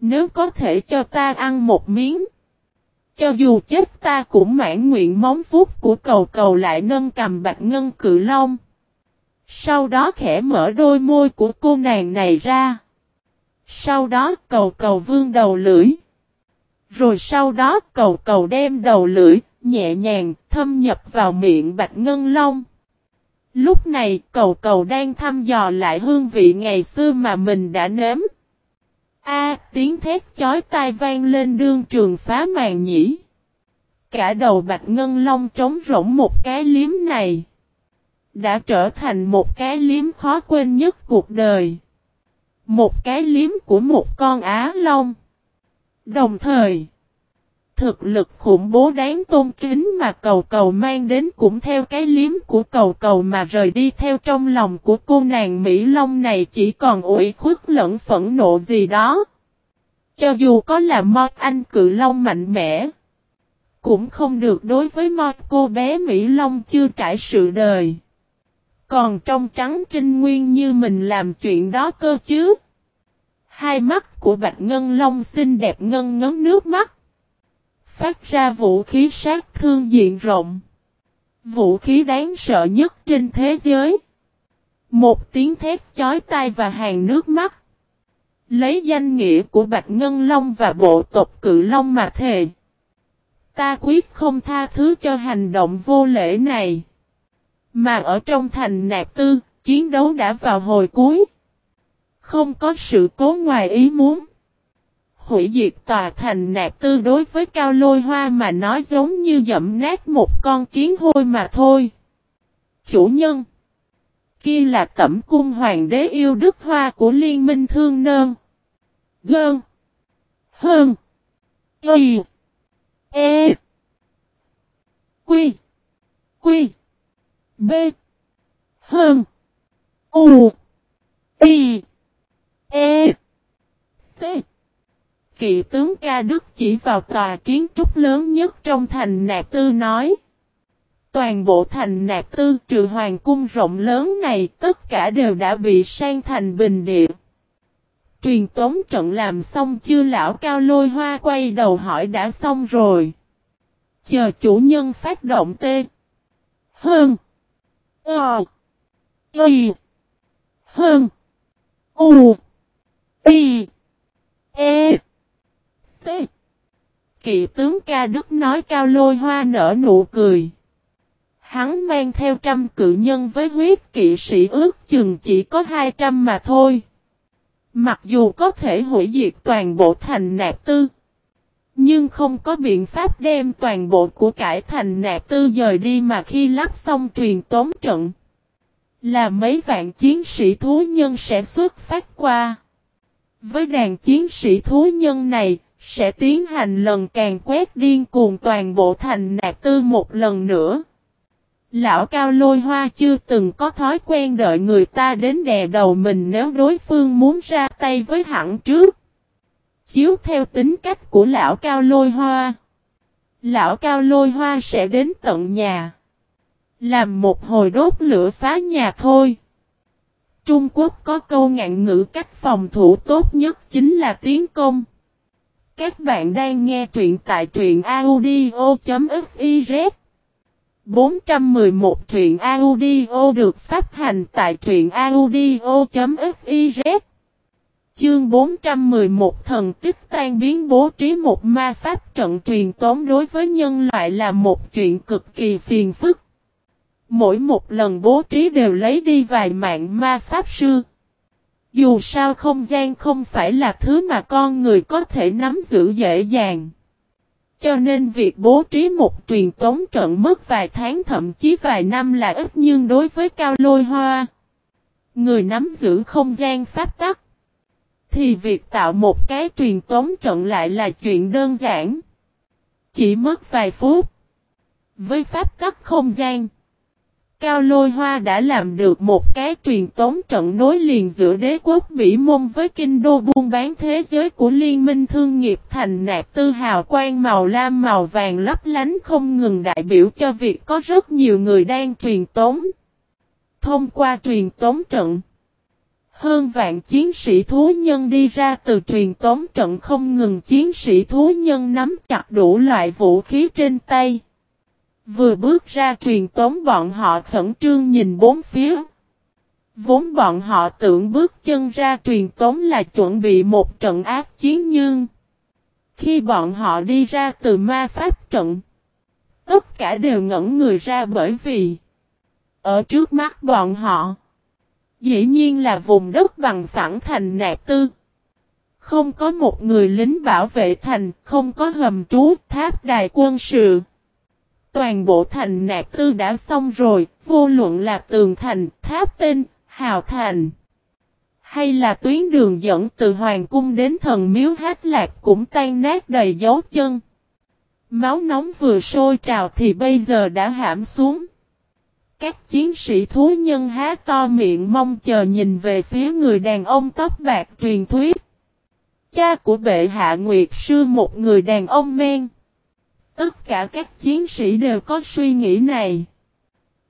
A: Nếu có thể cho ta ăn một miếng. Cho dù chết ta cũng mãn nguyện móng vuốt của cầu cầu lại nâng cầm bạch ngân cự long. Sau đó khẽ mở đôi môi của cô nàng này ra. Sau đó cầu cầu vương đầu lưỡi. Rồi sau đó cầu cầu đem đầu lưỡi, nhẹ nhàng, thâm nhập vào miệng bạch ngân long. Lúc này cầu cầu đang thăm dò lại hương vị ngày xưa mà mình đã nếm. A tiếng thét chói tai vang lên đương trường phá màn nhĩ. Cả đầu bạch ngân long trống rỗng một cái liếm này. Đã trở thành một cái liếm khó quên nhất cuộc đời. Một cái liếm của một con á long. Đồng thời, thực lực khủng bố đáng tôn kính mà cầu cầu mang đến cũng theo cái liếm của cầu cầu mà rời đi theo trong lòng của cô nàng Mỹ Long này chỉ còn ủi khuất lẫn phẫn nộ gì đó. Cho dù có là mo anh cự long mạnh mẽ, cũng không được đối với mo cô bé Mỹ Long chưa trải sự đời. Còn trong trắng trinh nguyên như mình làm chuyện đó cơ chứ. Hai mắt của Bạch Ngân Long xinh đẹp ngân ngấn nước mắt. Phát ra vũ khí sát thương diện rộng. Vũ khí đáng sợ nhất trên thế giới. Một tiếng thét chói tai và hàng nước mắt. Lấy danh nghĩa của Bạch Ngân Long và bộ tộc Cự Long mà thề. Ta quyết không tha thứ cho hành động vô lễ này. Mà ở trong thành nạp tư, chiến đấu đã vào hồi cuối. Không có sự cố ngoài ý muốn. Hủy diệt tòa thành nạp tư đối với cao lôi hoa mà nói giống như dẫm nát một con kiến hôi mà thôi. Chủ nhân Kia là tẩm cung hoàng đế yêu đức hoa của liên minh thương nơn. Gơn. Hơn. Y. E. Quy. Quy. B. Hơn. U. Y. E. T. Kỵ tướng ca đức chỉ vào tòa kiến trúc lớn nhất trong thành nạp tư nói. Toàn bộ thành nạp tư, trừ hoàng cung rộng lớn này, tất cả đều đã bị sang thành bình địa. Truyền tống trận làm xong chưa lão cao lôi hoa quay đầu hỏi đã xong rồi. Chờ chủ nhân phát động tê. Hơn. Ờ. Y. Hơn. U. Y. E. T. Kỵ tướng ca đức nói cao lôi hoa nở nụ cười. Hắn mang theo trăm cự nhân với huyết kỵ sĩ ước chừng chỉ có 200 mà thôi. Mặc dù có thể hủy diệt toàn bộ thành nạp tư. Nhưng không có biện pháp đem toàn bộ của cải thành nạp tư dời đi mà khi lắp xong truyền tống trận. Là mấy vạn chiến sĩ thú nhân sẽ xuất phát qua. Với đàn chiến sĩ thú nhân này, sẽ tiến hành lần càng quét điên cuồng toàn bộ thành nạp tư một lần nữa. Lão cao lôi hoa chưa từng có thói quen đợi người ta đến đè đầu mình nếu đối phương muốn ra tay với hẳn trước. Chiếu theo tính cách của lão cao lôi hoa. Lão cao lôi hoa sẽ đến tận nhà. Làm một hồi đốt lửa phá nhà thôi. Trung Quốc có câu ngạn ngữ cách phòng thủ tốt nhất chính là tiến công. Các bạn đang nghe truyện tại truyện audio.fiz 411 truyện audio được phát hành tại truyện audio.fiz Chương 411 thần tích tan biến bố trí một ma pháp trận truyền tống đối với nhân loại là một chuyện cực kỳ phiền phức. Mỗi một lần bố trí đều lấy đi vài mạng ma pháp sư. Dù sao không gian không phải là thứ mà con người có thể nắm giữ dễ dàng. Cho nên việc bố trí một truyền tống trận mất vài tháng, thậm chí vài năm là ít, nhưng đối với cao lôi hoa. Người nắm giữ không gian pháp tắc. Thì việc tạo một cái truyền tống trận lại là chuyện đơn giản. Chỉ mất vài phút. Với pháp tắc không gian. Cao Lôi Hoa đã làm được một cái truyền tống trận nối liền giữa đế quốc Bỉ Môn với kinh đô buôn bán thế giới của Liên minh Thương nghiệp thành nạp tư hào quang màu lam màu vàng lấp lánh không ngừng đại biểu cho việc có rất nhiều người đang truyền tống. Thông qua truyền tống trận, hơn vạn chiến sĩ thú nhân đi ra từ truyền tống trận không ngừng chiến sĩ thú nhân nắm chặt đủ loại vũ khí trên tay. Vừa bước ra truyền tống bọn họ khẩn trương nhìn bốn phía. Vốn bọn họ tưởng bước chân ra truyền tống là chuẩn bị một trận ác chiến nhưng Khi bọn họ đi ra từ ma pháp trận, Tất cả đều ngẩn người ra bởi vì Ở trước mắt bọn họ Dĩ nhiên là vùng đất bằng phẳng thành nạp tư Không có một người lính bảo vệ thành Không có hầm trú tháp đài quân sự Toàn bộ thành nạp tư đã xong rồi, vô luận là tường thành, tháp tên, hào thành. Hay là tuyến đường dẫn từ Hoàng cung đến thần miếu hát lạc cũng tan nát đầy dấu chân. Máu nóng vừa sôi trào thì bây giờ đã hãm xuống. Các chiến sĩ thú nhân há to miệng mong chờ nhìn về phía người đàn ông tóc bạc truyền thuyết. Cha của bệ hạ Nguyệt Sư, một người đàn ông men. Tất cả các chiến sĩ đều có suy nghĩ này.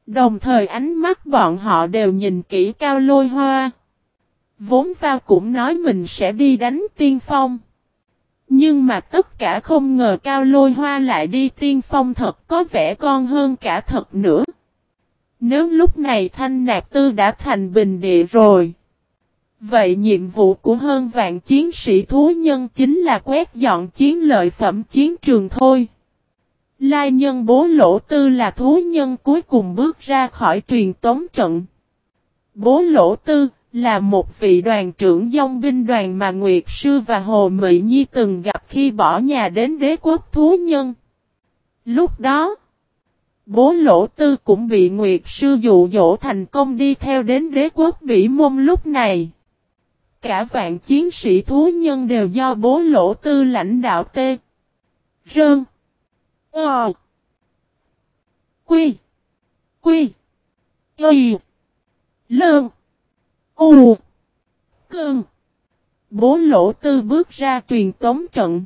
A: Đồng thời ánh mắt bọn họ đều nhìn kỹ cao lôi hoa. Vốn vào cũng nói mình sẽ đi đánh tiên phong. Nhưng mà tất cả không ngờ cao lôi hoa lại đi tiên phong thật có vẻ con hơn cả thật nữa. Nếu lúc này thanh nạp tư đã thành bình địa rồi. Vậy nhiệm vụ của hơn vạn chiến sĩ thú nhân chính là quét dọn chiến lợi phẩm chiến trường thôi. Lai nhân bố lỗ tư là thú nhân cuối cùng bước ra khỏi truyền tống trận. Bố lỗ tư là một vị đoàn trưởng dông binh đoàn mà Nguyệt Sư và Hồ Mị Nhi từng gặp khi bỏ nhà đến đế quốc thú nhân. Lúc đó, bố lỗ tư cũng bị Nguyệt Sư dụ dỗ thành công đi theo đến đế quốc Bỉ Môn lúc này. Cả vạn chiến sĩ thú nhân đều do bố lỗ tư lãnh đạo tê. Rơn. Ờ. Quy. Quy. Y. Lơn. U. Cơn. Bố lỗ tư bước ra truyền tống trận.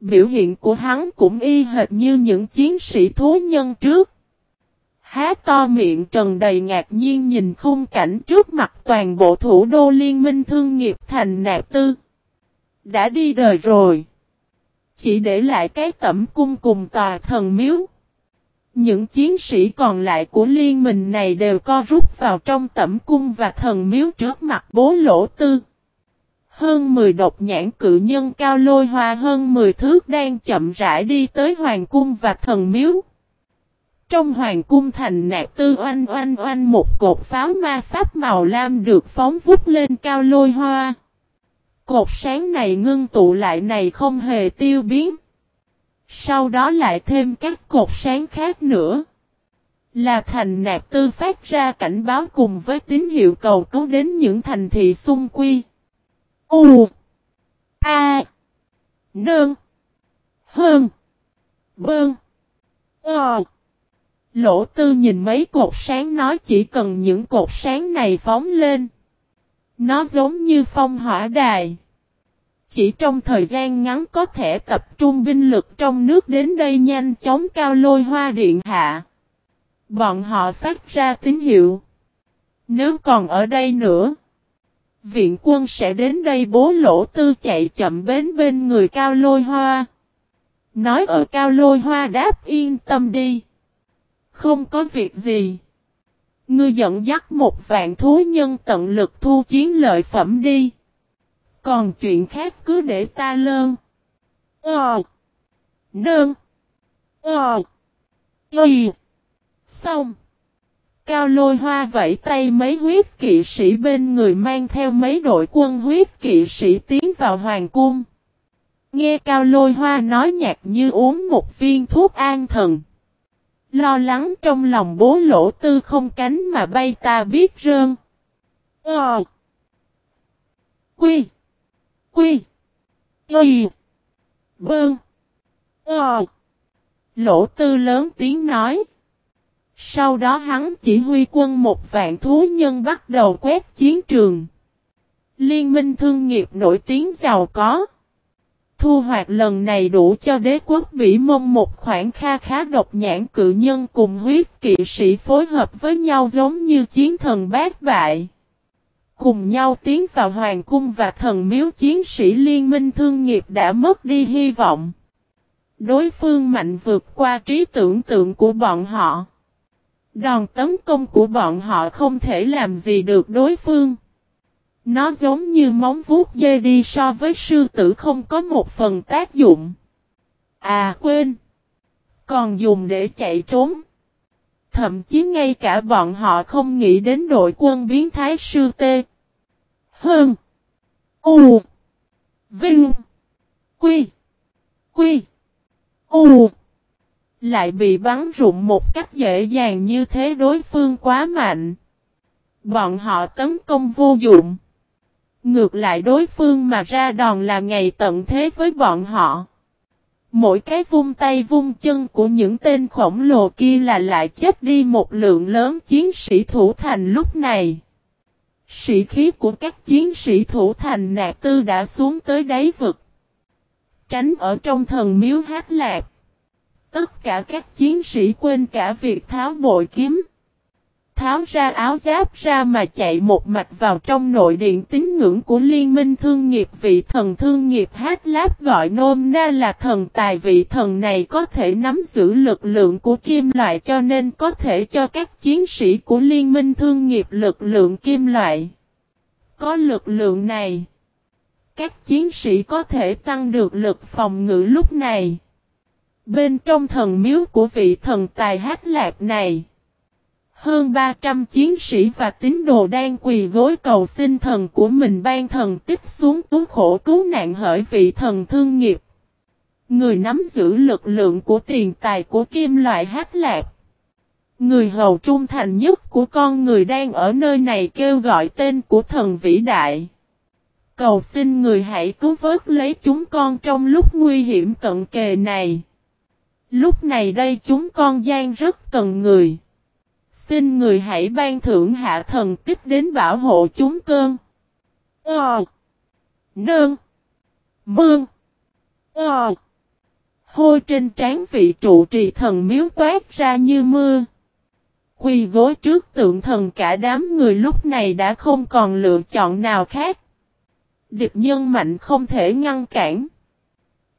A: Biểu hiện của hắn cũng y hệt như những chiến sĩ thú nhân trước. Há to miệng trần đầy ngạc nhiên nhìn khung cảnh trước mặt toàn bộ thủ đô liên minh thương nghiệp thành nạp tư. Đã đi đời rồi. Chỉ để lại cái tẩm cung cùng tòa thần miếu. Những chiến sĩ còn lại của liên minh này đều co rút vào trong tẩm cung và thần miếu trước mặt bố lỗ tư. Hơn 10 độc nhãn cự nhân cao lôi hoa hơn 10 thước đang chậm rãi đi tới hoàng cung và thần miếu. Trong hoàng cung thành nạp tư oanh oanh oanh một cột pháo ma pháp màu lam được phóng vút lên cao lôi hoa. Cột sáng này ngưng tụ lại này không hề tiêu biến. Sau đó lại thêm các cột sáng khác nữa. Là thành nạp tư phát ra cảnh báo cùng với tín hiệu cầu cứu đến những thành thị xung quy. U A Nương Hơn Bơn Ờ Lỗ tư nhìn mấy cột sáng nói chỉ cần những cột sáng này phóng lên. Nó giống như phong hỏa đài. Chỉ trong thời gian ngắn có thể tập trung binh lực trong nước đến đây nhanh chóng cao lôi hoa điện hạ. Bọn họ phát ra tín hiệu. Nếu còn ở đây nữa, viện quân sẽ đến đây bố lỗ tư chạy chậm bến bên người cao lôi hoa. Nói ở cao lôi hoa đáp, yên tâm đi. Không có việc gì. Ngươi dẫn dắt một vạn thú nhân tận lực thu chiến lợi phẩm đi. Còn chuyện khác cứ để ta lơn. Ờ. Nơn. Ờ. Y. Xong. Cao lôi hoa vẫy tay mấy huyết kỵ sĩ bên người mang theo mấy đội quân huyết kỵ sĩ tiến vào hoàng cung. Nghe cao lôi hoa nói nhạt như uống một viên thuốc an thần. Lo lắng trong lòng bố lỗ tư không cánh mà bay ta biết rơn. Ờ. Quy. Quy. Quy. Bơn. Ờ. Lỗ tư lớn tiếng nói. Sau đó hắn chỉ huy quân một vạn thú nhân bắt đầu quét chiến trường. Liên minh thương nghiệp nổi tiếng giàu có. Thu hoạch lần này đủ cho đế quốc Bỉ mông một khoản kha khá độc nhãn cự nhân cùng huyết kỵ sĩ phối hợp với nhau giống như chiến thần bát bại. Cùng nhau tiến vào hoàng cung và thần miếu chiến sĩ liên minh thương nghiệp đã mất đi hy vọng. Đối phương mạnh vượt qua trí tưởng tượng của bọn họ. Đòn tấn công của bọn họ không thể làm gì được đối phương. Nó giống như móng vuốt dê đi so với sư tử không có một phần tác dụng. À quên! Còn dùng để chạy trốn. Thậm chí ngay cả bọn họ không nghĩ đến đội quân biến thái sư tê. Hơn. U. Vinh. Quy. Quy. U. Lại bị bắn rụng một cách dễ dàng như thế đối phương quá mạnh. Bọn họ tấn công vô dụng. Ngược lại đối phương mà ra đòn là ngày tận thế với bọn họ. Mỗi cái vung tay vung chân của những tên khổng lồ kia là lại chết đi một lượng lớn chiến sĩ thủ thành lúc này. Sĩ khí của các chiến sĩ thủ thành nạc tư đã xuống tới đáy vực. Tránh ở trong thần miếu hát lạc. Tất cả các chiến sĩ quên cả việc tháo bội kiếm. tháo ra áo giáp ra mà chạy một mạch vào trong nội điện tín ngưỡng của liên minh thương nghiệp vị thần thương nghiệp hát láp gọi nôm na là thần tài vị thần này có thể nắm giữ lực lượng của kim loại cho nên có thể cho các chiến sĩ của liên minh thương nghiệp lực lượng kim loại. Có lực lượng này, các chiến sĩ có thể tăng được lực phòng ngự lúc này. Bên trong thần miếu của vị thần tài hát lạp này, hơn 300 chiến sĩ và tín đồ đang quỳ gối cầu xin thần của mình ban thần tiếp xuống cứu khổ cứu nạn hỡi vị thần thương nghiệp. Người nắm giữ lực lượng của tiền tài của kim loại hát lạc Người hầu trung thành nhất của con người đang ở nơi này kêu gọi tên của thần vĩ đại. Cầu xin người hãy cứu vớt lấy chúng con trong lúc nguy hiểm cận kề này. Lúc này đây chúng con gian rất cần người. Xin người hãy ban thưởng hạ thần tích đến bảo hộ chúng cơn. Ờ. Nương. Mương. Ờ. Hôi trên trán vị trụ trì thần miếu toát ra như mưa. Quỳ gối trước tượng thần cả đám người lúc này đã không còn lựa chọn nào khác. Địch nhân mạnh không thể ngăn cản.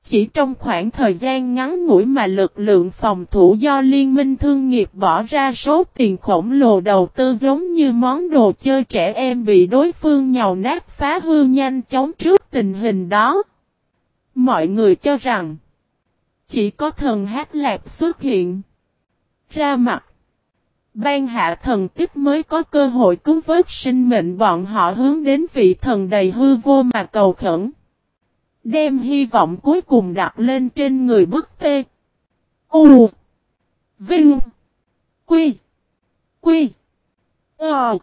A: Chỉ trong khoảng thời gian ngắn ngủi mà lực lượng phòng thủ do Liên minh Thương nghiệp bỏ ra số tiền khổng lồ đầu tư giống như món đồ chơi trẻ em bị đối phương nhào nát phá hư nhanh chóng trước tình hình đó. Mọi người cho rằng, chỉ có thần hát lạp xuất hiện. Ra mặt. Ban hạ thần tiếp mới có cơ hội cứu vớt sinh mệnh bọn họ hướng đến vị thần đầy hư vô mà cầu khẩn. Đem hy vọng cuối cùng đặt lên trên người bức tê. U. Vinh. Quy. Quy. Ờ.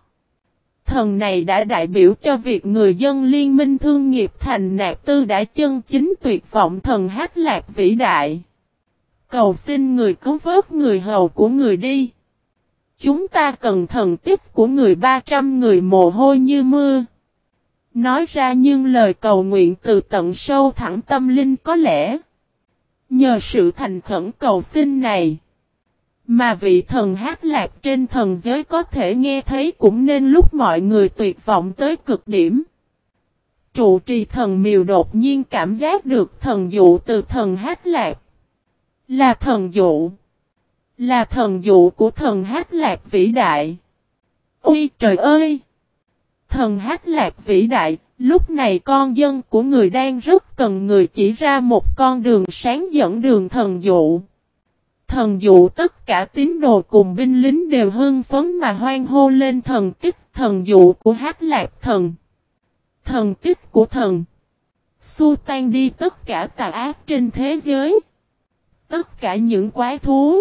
A: Thần này đã đại biểu cho việc người dân liên minh thương nghiệp thành nạp tư đã chân chính tuyệt vọng thần hát lạc vĩ đại. Cầu xin người cứu vớt người hầu của người đi. Chúng ta cần thần tích của người 300 người mồ hôi như mưa. Nói ra nhưng lời cầu nguyện từ tận sâu thẳng tâm linh có lẽ. Nhờ sự thành khẩn cầu xin này. Mà vị thần hát lạc trên thần giới có thể nghe thấy cũng nên lúc mọi người tuyệt vọng tới cực điểm. Trụ trì thần miều đột nhiên cảm giác được thần dụ từ thần hát lạc. Là thần dụ. Là thần dụ của thần hát lạc vĩ đại. Ôi trời ơi! Thần hát lạc vĩ đại, lúc này con dân của người đang rất cần người chỉ ra một con đường sáng dẫn đường thần dụ. Thần dụ tất cả tín đồ cùng binh lính đều hưng phấn mà hoan hô lên thần tích thần dụ của hát lạc thần. Thần tích của thần. Xua tan đi tất cả tà ác trên thế giới. Tất cả những quái thú.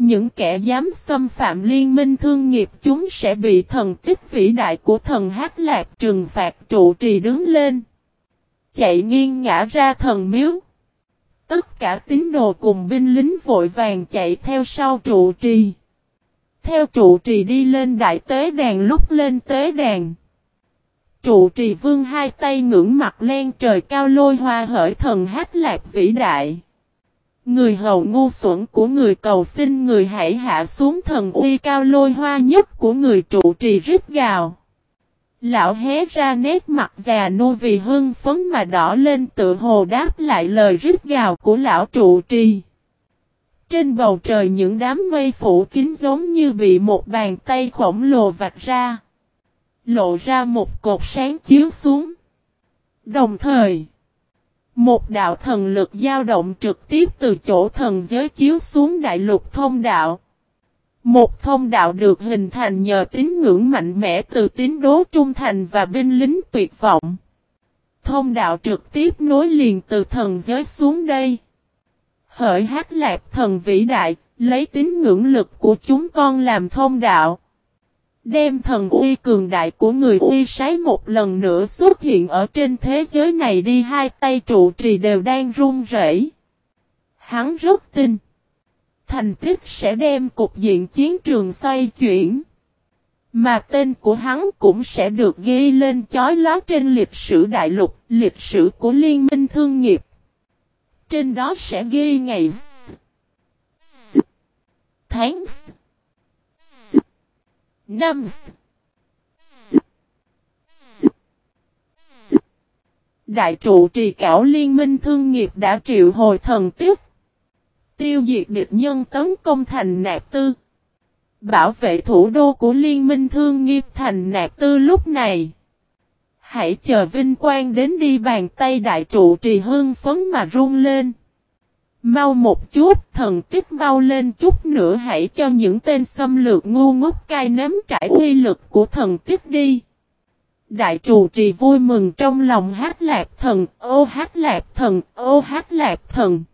A: Những kẻ dám xâm phạm liên minh thương nghiệp chúng sẽ bị thần tích vĩ đại của thần hát lạc trừng phạt trụ trì đứng lên. Chạy nghiêng ngã ra thần miếu. Tất cả tín đồ cùng binh lính vội vàng chạy theo sau trụ trì. Theo trụ trì đi lên đại tế đàn lúc lên tế đàn. Trụ trì vương hai tay ngưỡng mặt len trời cao lôi hoa hởi thần hát lạc vĩ đại. Người hầu ngu xuẩn của người cầu xin người hãy hạ xuống thần uy cao lôi hoa nhất của người trụ trì rít gào. Lão hé ra nét mặt già nua vì hưng phấn mà đỏ lên tự hồ đáp lại lời rít gào của lão trụ trì. Trên bầu trời những đám mây phủ kín giống như bị một bàn tay khổng lồ vạch ra. Lộ ra một cột sáng chiếu xuống. Đồng thời, một đạo thần lực dao động trực tiếp từ chỗ thần giới chiếu xuống đại lục thông đạo. Một thông đạo được hình thành nhờ tín ngưỡng mạnh mẽ từ tín đố trung thành và binh lính tuyệt vọng. Thông đạo trực tiếp nối liền từ thần giới xuống đây. Hỡi hát lạc thần vĩ đại, lấy tín ngưỡng lực của chúng con làm thông đạo. Đem thần uy cường đại của người uy sái một lần nữa xuất hiện ở trên thế giới này đi hai tay trụ trì đều đang run rẩy. Hắn rất tin. Thành tích sẽ đem cục diện chiến trường xoay chuyển. Mà tên của hắn cũng sẽ được ghi lên chói lóa trên lịch sử đại lục, lịch sử của Liên minh Thương nghiệp. Trên đó sẽ ghi ngày tháng Năm Đại trụ trì cảo liên minh thương nghiệp đã triệu hồi thần tiếp. Tiêu diệt địch nhân tấn công thành nạp tư. Bảo vệ thủ đô của liên minh thương nghiệp thành nạp tư lúc này. Hãy chờ vinh quang đến đi bàn tay đại trụ trì hương phấn mà run lên. Mau một chút, thần tích mau lên chút nữa hãy cho những tên xâm lược ngu ngốc cai nếm trải uy lực của thần tích đi. Đại trù trì vui mừng trong lòng hát lạc thần, ô hát lạc thần, ô hát lạc thần.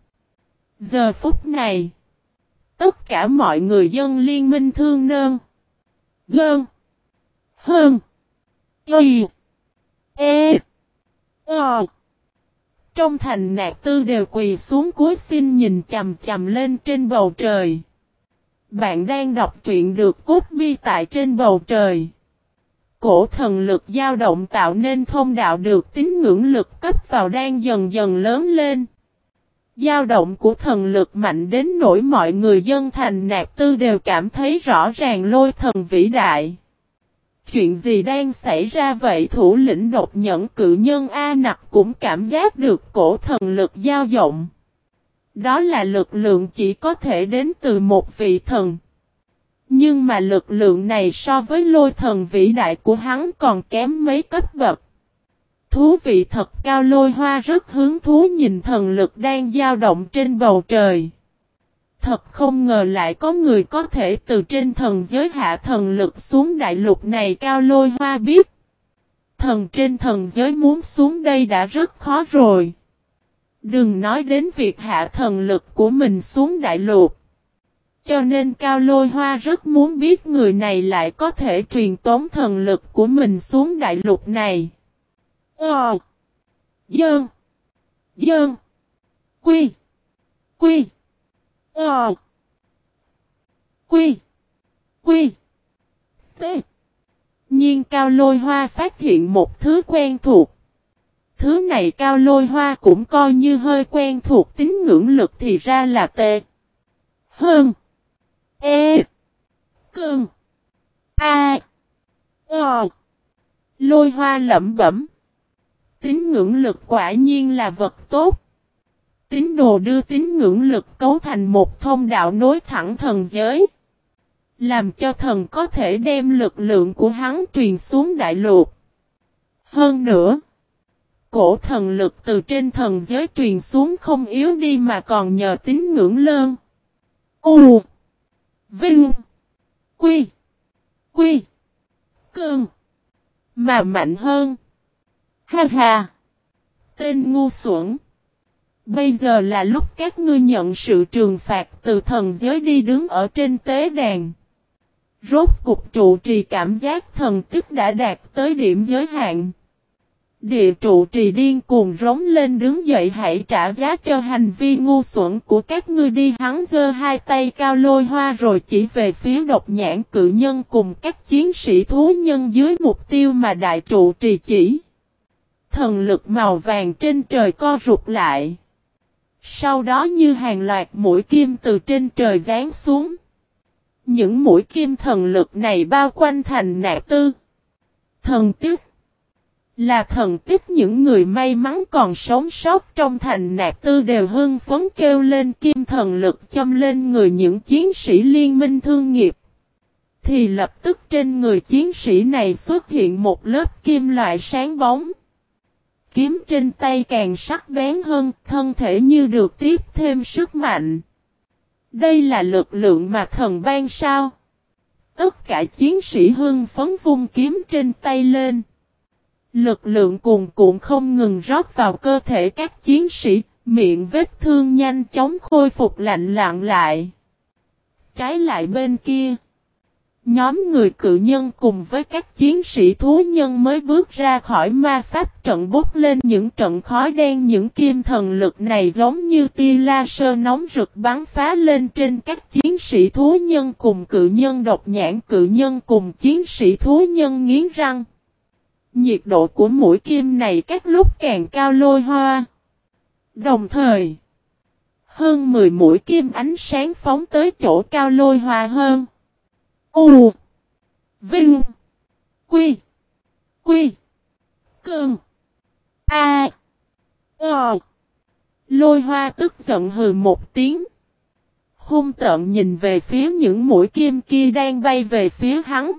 A: Giờ phút này, tất cả mọi người dân liên minh thương nơn, gơn, hơn, y, e, o trong thành nạc tư đều quỳ xuống cuối xin nhìn chầm chầm lên trên bầu trời. Bạn đang đọc truyện được cốt bi tại trên bầu trời. Cổ thần lực dao động tạo nên thông đạo được tín ngưỡng lực cấp vào đang dần dần lớn lên. Dao động của thần lực mạnh đến nỗi mọi người dân thành nạp tư đều cảm thấy rõ ràng lôi thần vĩ đại. Chuyện gì đang xảy ra vậy thủ lĩnh độc nhẫn cự nhân A nặc cũng cảm giác được cổ thần lực dao động. Đó là lực lượng chỉ có thể đến từ một vị thần. Nhưng mà lực lượng này so với lôi thần vĩ đại của hắn còn kém mấy cấp bậc. Thú vị thật, cao lôi hoa rất hứng thú nhìn thần lực đang dao động trên bầu trời. Thật không ngờ lại có người có thể từ trên thần giới hạ thần lực xuống đại lục này cao lôi hoa biết. Thần trên thần giới muốn xuống đây đã rất khó rồi. Đừng nói đến việc hạ thần lực của mình xuống đại lục. Cho nên Cao Lôi Hoa rất muốn biết người này lại có thể truyền tống thần lực của mình xuống đại lục này. Ờ. Dơn. Dơn. Quy. Quy. Ờ. Quy. Quy. T. nhiên Cao Lôi Hoa phát hiện một thứ quen thuộc. Thứ này Cao Lôi Hoa cũng coi như hơi quen thuộc tính ngưỡng lực thì ra là T. Hơn. E. Cơn. A. Ờ. Lôi hoa lẩm bẩm. Tính ngưỡng lực quả nhiên là vật tốt. Tín đồ đưa tín ngưỡng lực cấu thành một thông đạo nối thẳng thần giới. Làm cho thần có thể đem lực lượng của hắn truyền xuống đại lục. Hơn nữa, cổ thần lực từ trên thần giới truyền xuống không yếu đi mà còn nhờ tín ngưỡng lơn. U Vinh. Quy. Quy. cương, Mà mạnh hơn. Ha ha. Tên ngu xuẩn. Bây giờ là lúc các ngươi nhận sự trừng phạt từ thần giới đi đứng ở trên tế đàn. Rốt cục trụ trì cảm giác thần tức đã đạt tới điểm giới hạn. Địa trụ trì điên cuồng rống lên đứng dậy hãy trả giá cho hành vi ngu xuẩn của các ngươi đi hắn giơ hai tay cao lôi hoa rồi chỉ về phía độc nhãn cự nhân cùng các chiến sĩ thú nhân dưới mục tiêu mà đại trụ trì chỉ. Thần lực màu vàng trên trời co rụt lại. Sau đó như hàng loạt mũi kim từ trên trời giáng xuống. Những mũi kim thần lực này bao quanh thành nạp tư. Thần tiếc là thần tích những người may mắn còn sống sót trong thành nạp tư đều hưng phấn kêu lên kim thần lực châm lên người những chiến sĩ liên minh thương nghiệp. Thì lập tức trên người chiến sĩ này xuất hiện một lớp kim loại sáng bóng. Kiếm trên tay càng sắc bén hơn, thân thể như được tiếp thêm sức mạnh. Đây là lực lượng mà thần ban sao. Tất cả chiến sĩ hưng phấn vung kiếm trên tay lên. Lực lượng cuồn cuộn không ngừng rót vào cơ thể các chiến sĩ, miệng vết thương nhanh chóng khôi phục lạnh lặng lại. Trái lại bên kia, nhóm người cự nhân cùng với các chiến sĩ thú nhân mới bước ra khỏi ma pháp trận bút lên những trận khói đen những kim thần lực này giống như tia laser nóng rực bắn phá lên trên các chiến sĩ thú nhân cùng cự nhân độc nhãn cự nhân cùng chiến sĩ thú nhân nghiến răng. Nhiệt độ của mũi kim này các lúc càng cao lôi hoa. Đồng thời, hơn 10 mũi kim ánh sáng phóng tới chỗ cao lôi hoa hơn. U. Vinh. Quy. Quy. Cơn. A. Ờ. Lôi hoa tức giận hừ một tiếng. Hung tợn nhìn về phía những mũi kim kia đang bay về phía hắn.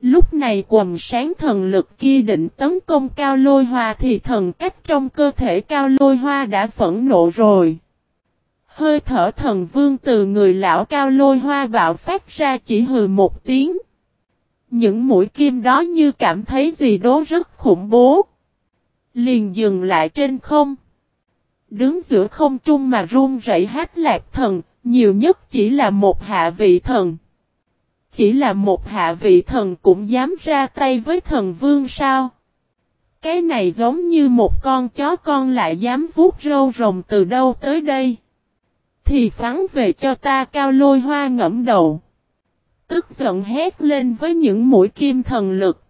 A: Lúc này quần sáng thần lực kia định tấn công cao lôi hoa thì thần cách trong cơ thể cao lôi hoa đã phẫn nộ rồi. Hơi thở thần vương từ người lão cao lôi hoa bạo phát ra chỉ hừ một tiếng. Những mũi kim đó như cảm thấy gì đó rất khủng bố. Liền dừng lại trên không. Đứng giữa không trung mà run rẩy hát lạc thần, nhiều nhất chỉ là một hạ vị thần. Chỉ là một hạ vị thần cũng dám ra tay với thần vương sao? Cái này giống như một con chó con lại dám vuốt râu rồng từ đâu tới đây. Thì phán về cho ta cao lôi hoa ngẫm đầu. Tức giận hét lên với những mũi kim thần lực.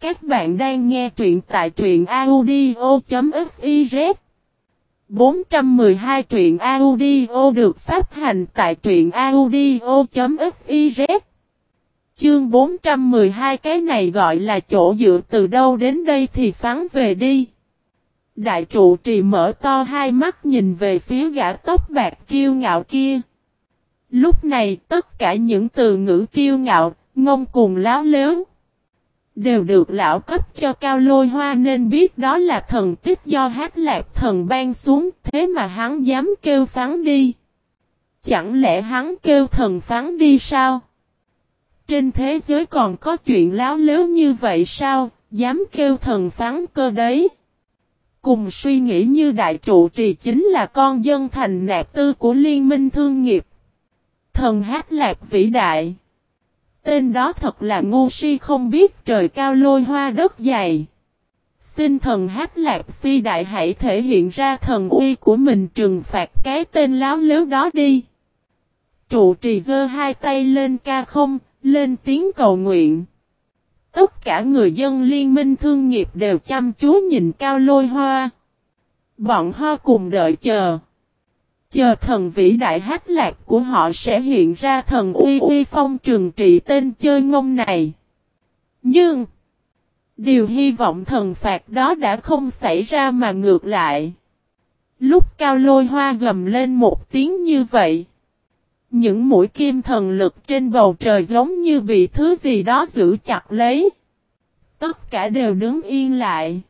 A: Các bạn đang nghe truyện tại truyện audio.fiz 412 truyện audio được phát hành tại truyện audio.fiz Chương 412 cái này gọi là chỗ dựa từ đâu đến đây thì phán về đi. Đại trụ trì mở to hai mắt nhìn về phía gã tóc bạc kiêu ngạo kia. Lúc này tất cả những từ ngữ kiêu ngạo, ngông cuồng láo lếu. Đều được lão cấp cho cao lôi hoa nên biết đó là thần tích do hát lạc thần ban xuống thế mà hắn dám kêu phán đi. Chẳng lẽ hắn kêu thần phán đi sao? Trên thế giới còn có chuyện láo lếu như vậy sao, dám kêu thần phán cơ đấy. Cùng suy nghĩ như đại trụ trì chính là con dân thành nạp tư của liên minh thương nghiệp. Thần hát lạc vĩ đại. Tên đó thật là ngu si không biết trời cao lôi hoa đất dày. Xin thần hát lạc si đại hãy thể hiện ra thần uy của mình trừng phạt cái tên láo lếu đó đi. Trụ trì giơ hai tay lên ca không, lên tiếng cầu nguyện. Tất cả người dân liên minh thương nghiệp đều chăm chú nhìn cao lôi hoa. Bọn ho cùng đợi chờ. Chờ thần vĩ đại hát lạc của họ sẽ hiện ra thần uy uy phong trường trị tên chơi ngông này. Nhưng, điều hy vọng thần phạt đó đã không xảy ra mà ngược lại. Lúc cao lôi hoa gầm lên một tiếng như vậy. Những mũi kim thần lực trên bầu trời giống như bị thứ gì đó giữ chặt lấy. Tất cả đều đứng yên lại.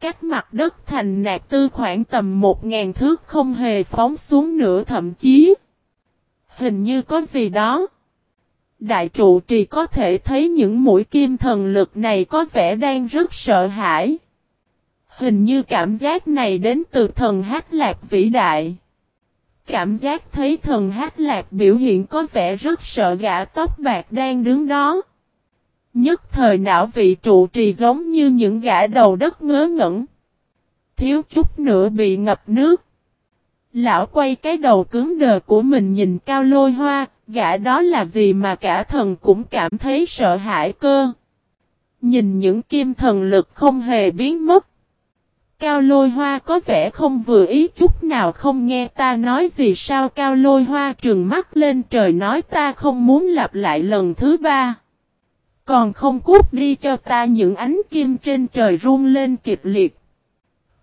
A: Cách mặt đất thành nạc tư khoảng tầm một ngàn thước không hề phóng xuống nữa thậm chí. Hình như có gì đó. Đại trụ trì có thể thấy những mũi kim thần lực này có vẻ đang rất sợ hãi. Hình như cảm giác này đến từ thần hát lạc vĩ đại. Cảm giác thấy thần hát lạc biểu hiện có vẻ rất sợ gã tóc bạc đang đứng đó. Nhất thời não vị trụ trì giống như những gã đầu đất ngớ ngẩn. Thiếu chút nữa bị ngập nước. Lão quay cái đầu cứng đờ của mình nhìn cao lôi hoa, gã đó là gì mà cả thần cũng cảm thấy sợ hãi cơ. Nhìn những kim thần lực không hề biến mất. Cao lôi hoa có vẻ không vừa ý chút nào không nghe ta nói gì sao cao lôi hoa trừng mắt lên trời nói ta không muốn lặp lại lần thứ ba. Còn không cút đi cho ta những ánh kim trên trời run lên kịch liệt.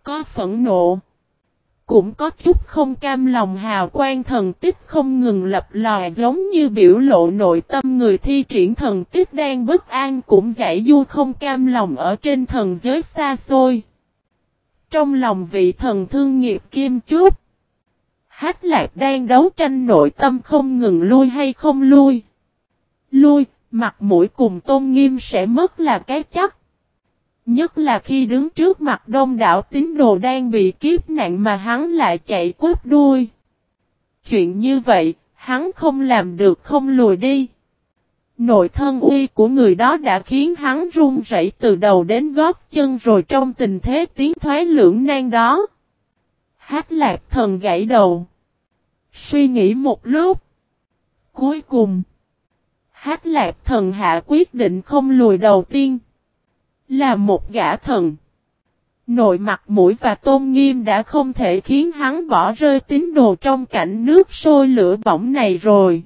A: Có phẫn nộ. Cũng có chút không cam lòng hào quang thần tích không ngừng lập lòi giống như biểu lộ nội tâm người thi triển thần tích đang bất an cũng giải du không cam lòng ở trên thần giới xa xôi. Trong lòng vị thần thương nghiệp kim chút. Hát lạc đang đấu tranh nội tâm không ngừng lui hay không lui. Lui, mặt mũi cùng tôn nghiêm sẽ mất là cái chắc. Nhất là khi đứng trước mặt đông đảo tín đồ đang bị kiếp nạn mà hắn lại chạy cút đuôi. Chuyện như vậy, hắn không làm được không lùi đi. Nội thân uy của người đó đã khiến hắn run rẩy từ đầu đến gót chân rồi trong tình thế tiến thoái lưỡng nan đó. Hát lạc thần gãy đầu. Suy nghĩ một lúc. Cuối cùng. Hát lạc thần hạ quyết định không lùi đầu tiên. Là một gã thần. Nội mặt mũi và tôn nghiêm đã không thể khiến hắn bỏ rơi tín đồ trong cảnh nước sôi lửa bỏng này rồi.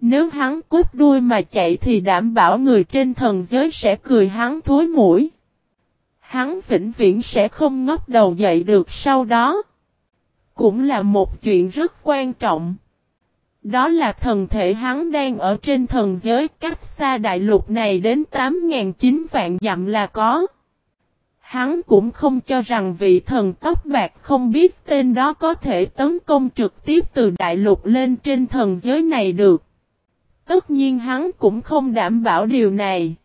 A: Nếu hắn cút đuôi mà chạy thì đảm bảo người trên thần giới sẽ cười hắn thối mũi. Hắn vĩnh viễn sẽ không ngóc đầu dậy được sau đó. Cũng là một chuyện rất quan trọng. Đó là thần thể hắn đang ở trên thần giới, cách xa đại lục này đến 8.900 vạn dặm là có. Hắn cũng không cho rằng vị thần tóc bạc không biết tên đó có thể tấn công trực tiếp từ đại lục lên trên thần giới này được. Tất nhiên hắn cũng không đảm bảo điều này.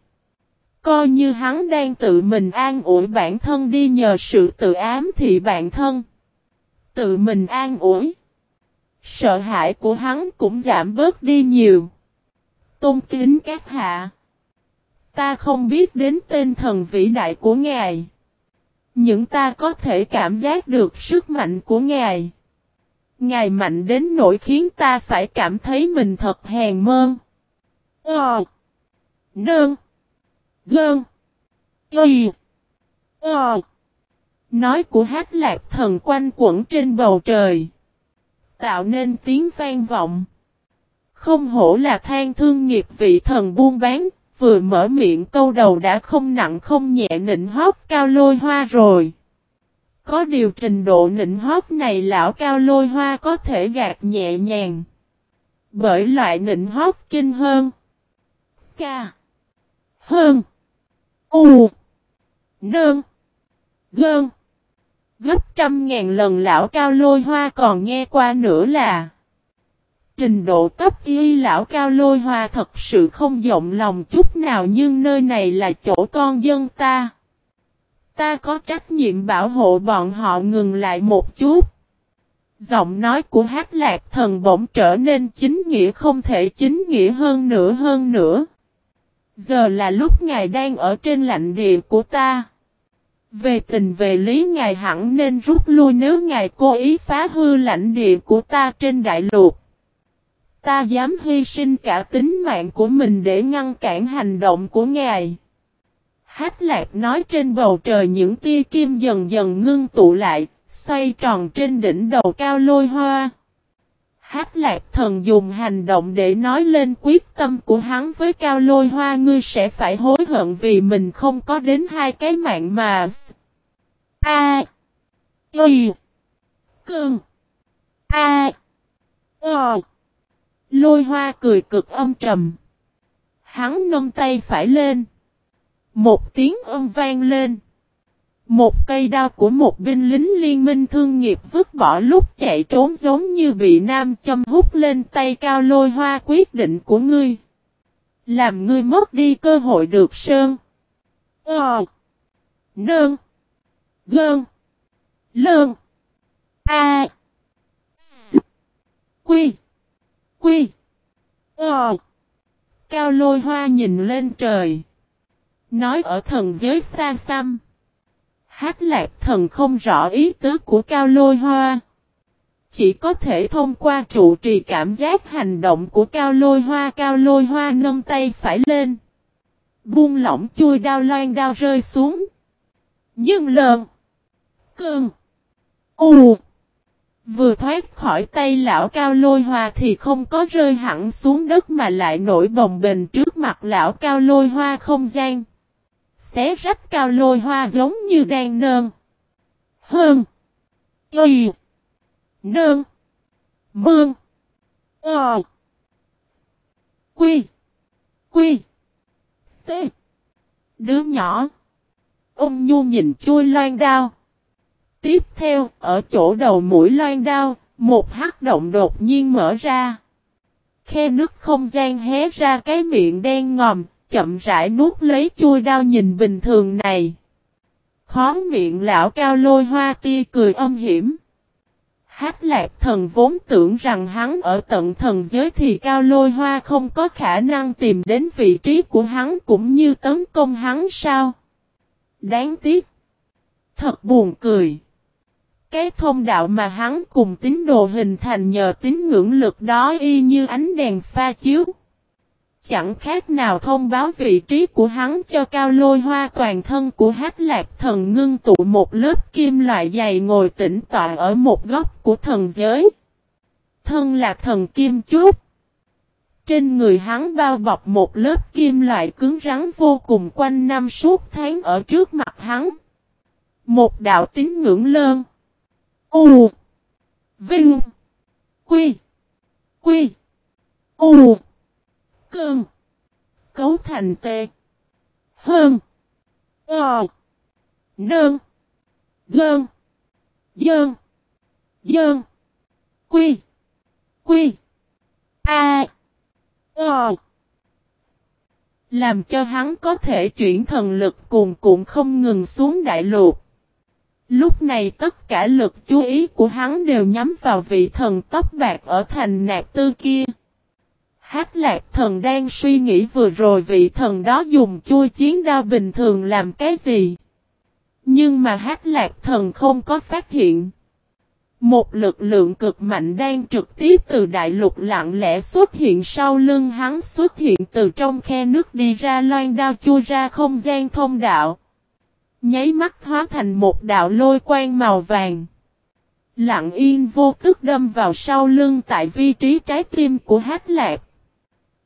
A: Coi như hắn đang tự mình an ủi bản thân đi nhờ sự tự ám thị bản thân. Tự mình an ủi. Sợ hãi của hắn cũng giảm bớt đi nhiều. Tôn kính các hạ. Ta không biết đến tên thần vĩ đại của ngài. Nhưng ta có thể cảm giác được sức mạnh của ngài. Ngài mạnh đến nỗi khiến ta phải cảm thấy mình thật hèn mơn. Ờ. Nơn. Gơn. Y. Ờ. Nói của hát lạc thần quanh quẩn trên bầu trời. Tạo nên tiếng vang vọng. Không hổ là than thương nghiệp vị thần buôn bán, vừa mở miệng câu đầu đã không nặng không nhẹ nịnh hót cao lôi hoa rồi. Có điều trình độ nịnh hót này lão cao lôi hoa có thể gạt nhẹ nhàng. Bởi loại nịnh hót kinh hơn. Ca. Hơn. U. Nơn. Gơn. Gấp trăm ngàn lần lão cao lôi hoa còn nghe qua nữa là Trình độ cấp y lão cao lôi hoa thật sự không rộng lòng chút nào nhưng nơi này là chỗ con dân ta. Ta có trách nhiệm bảo hộ bọn họ ngừng lại một chút. Giọng nói của hát lạc thần bỗng trở nên chính nghĩa không thể chính nghĩa hơn nữa hơn nữa. Giờ là lúc ngài đang ở trên lãnh địa của ta. Về tình về lý ngài hẳn nên rút lui nếu ngài cố ý phá hư lãnh địa của ta trên đại lục. Ta dám hy sinh cả tính mạng của mình để ngăn cản hành động của ngài. Hát lạc nói trên bầu trời những tia kim dần dần ngưng tụ lại, xoay tròn trên đỉnh đầu cao lôi hoa. Hát lạc thần dùng hành động để nói lên quyết tâm của hắn với cao lôi hoa ngươi sẽ phải hối hận vì mình không có đến hai cái mạng mà. A. Y. Cương. A. O. Lôi hoa cười cực âm trầm. Hắn nâng tay phải lên. Một tiếng âm vang lên. Một cây đao của một binh lính liên minh thương nghiệp vứt bỏ lúc chạy trốn giống như bị nam châm hút lên tay cao lôi hoa quyết định của ngươi. Làm ngươi mất đi cơ hội được sơn. Ờ. Nơn. Gơn. Lơn. A. S. Quy. Quy. Ờ. Cao lôi hoa nhìn lên trời. Nói ở thần giới xa xăm. Hát lạc thần không rõ ý tứ của cao lôi hoa. Chỉ có thể thông qua trụ trì cảm giác hành động của cao lôi hoa. Cao lôi hoa nâng tay phải lên. Buông lỏng chui đao loan đao rơi xuống. Nhưng lợn. Cơn. U. Vừa thoát khỏi tay lão cao lôi hoa thì không có rơi hẳn xuống đất mà lại nổi bồng bềnh trước mặt lão cao lôi hoa không gian. Xé rách cao lôi hoa giống như đang nơn. Hơn. Y. Nơn. Mương. Ờ. Quy. Quy. T. Đứa nhỏ. Ông Nhu nhìn chui loan đao. Tiếp theo, ở chỗ đầu mũi loan đao, một hắc động đột nhiên mở ra. Khe nước không gian hé ra cái miệng đen ngòm, chậm rãi nuốt lấy chui đao nhìn bình thường này. Khó miệng lão cao lôi hoa tia cười âm hiểm. Hát lạc thần vốn tưởng rằng hắn ở tận thần giới thì cao lôi hoa không có khả năng tìm đến vị trí của hắn cũng như tấn công hắn sao. Đáng tiếc. Thật buồn cười. Cái thông đạo mà hắn cùng tín đồ hình thành nhờ tín ngưỡng lực đó y như ánh đèn pha chiếu. Chẳng khác nào thông báo vị trí của hắn cho cao lôi hoa toàn thân của hát lạc thần ngưng tụ một lớp kim loại dày ngồi tĩnh tọa ở một góc của thần giới. Thân là thần kim chút. Trên người hắn bao bọc một lớp kim loại cứng rắn vô cùng quanh năm suốt tháng ở trước mặt hắn. Một đạo tín ngưỡng lơn. U. Vinh. Quy. Quy. U. Cơn. Cấu thành tê. Hơn. Ờ. Nơn. Gơn. Dơn. Dơn. Quy. Quy. A. Ờ. Làm cho hắn có thể chuyển thần lực cuồn cuộn không ngừng xuống đại lục. Lúc này tất cả lực chú ý của hắn đều nhắm vào vị thần tóc bạc ở thành nạp tư kia. Hát lạc thần đang suy nghĩ vừa rồi vị thần đó dùng chui chiến đao bình thường làm cái gì. Nhưng mà hát lạc thần không có phát hiện. Một lực lượng cực mạnh đang trực tiếp từ đại lục lặng lẽ xuất hiện sau lưng hắn xuất hiện từ trong khe nước đi ra loan đao chui ra không gian thông đạo. Nháy mắt hóa thành một đạo lôi quang màu vàng. Lặng yên vô tức đâm vào sau lưng tại vị trí trái tim của hát lạc.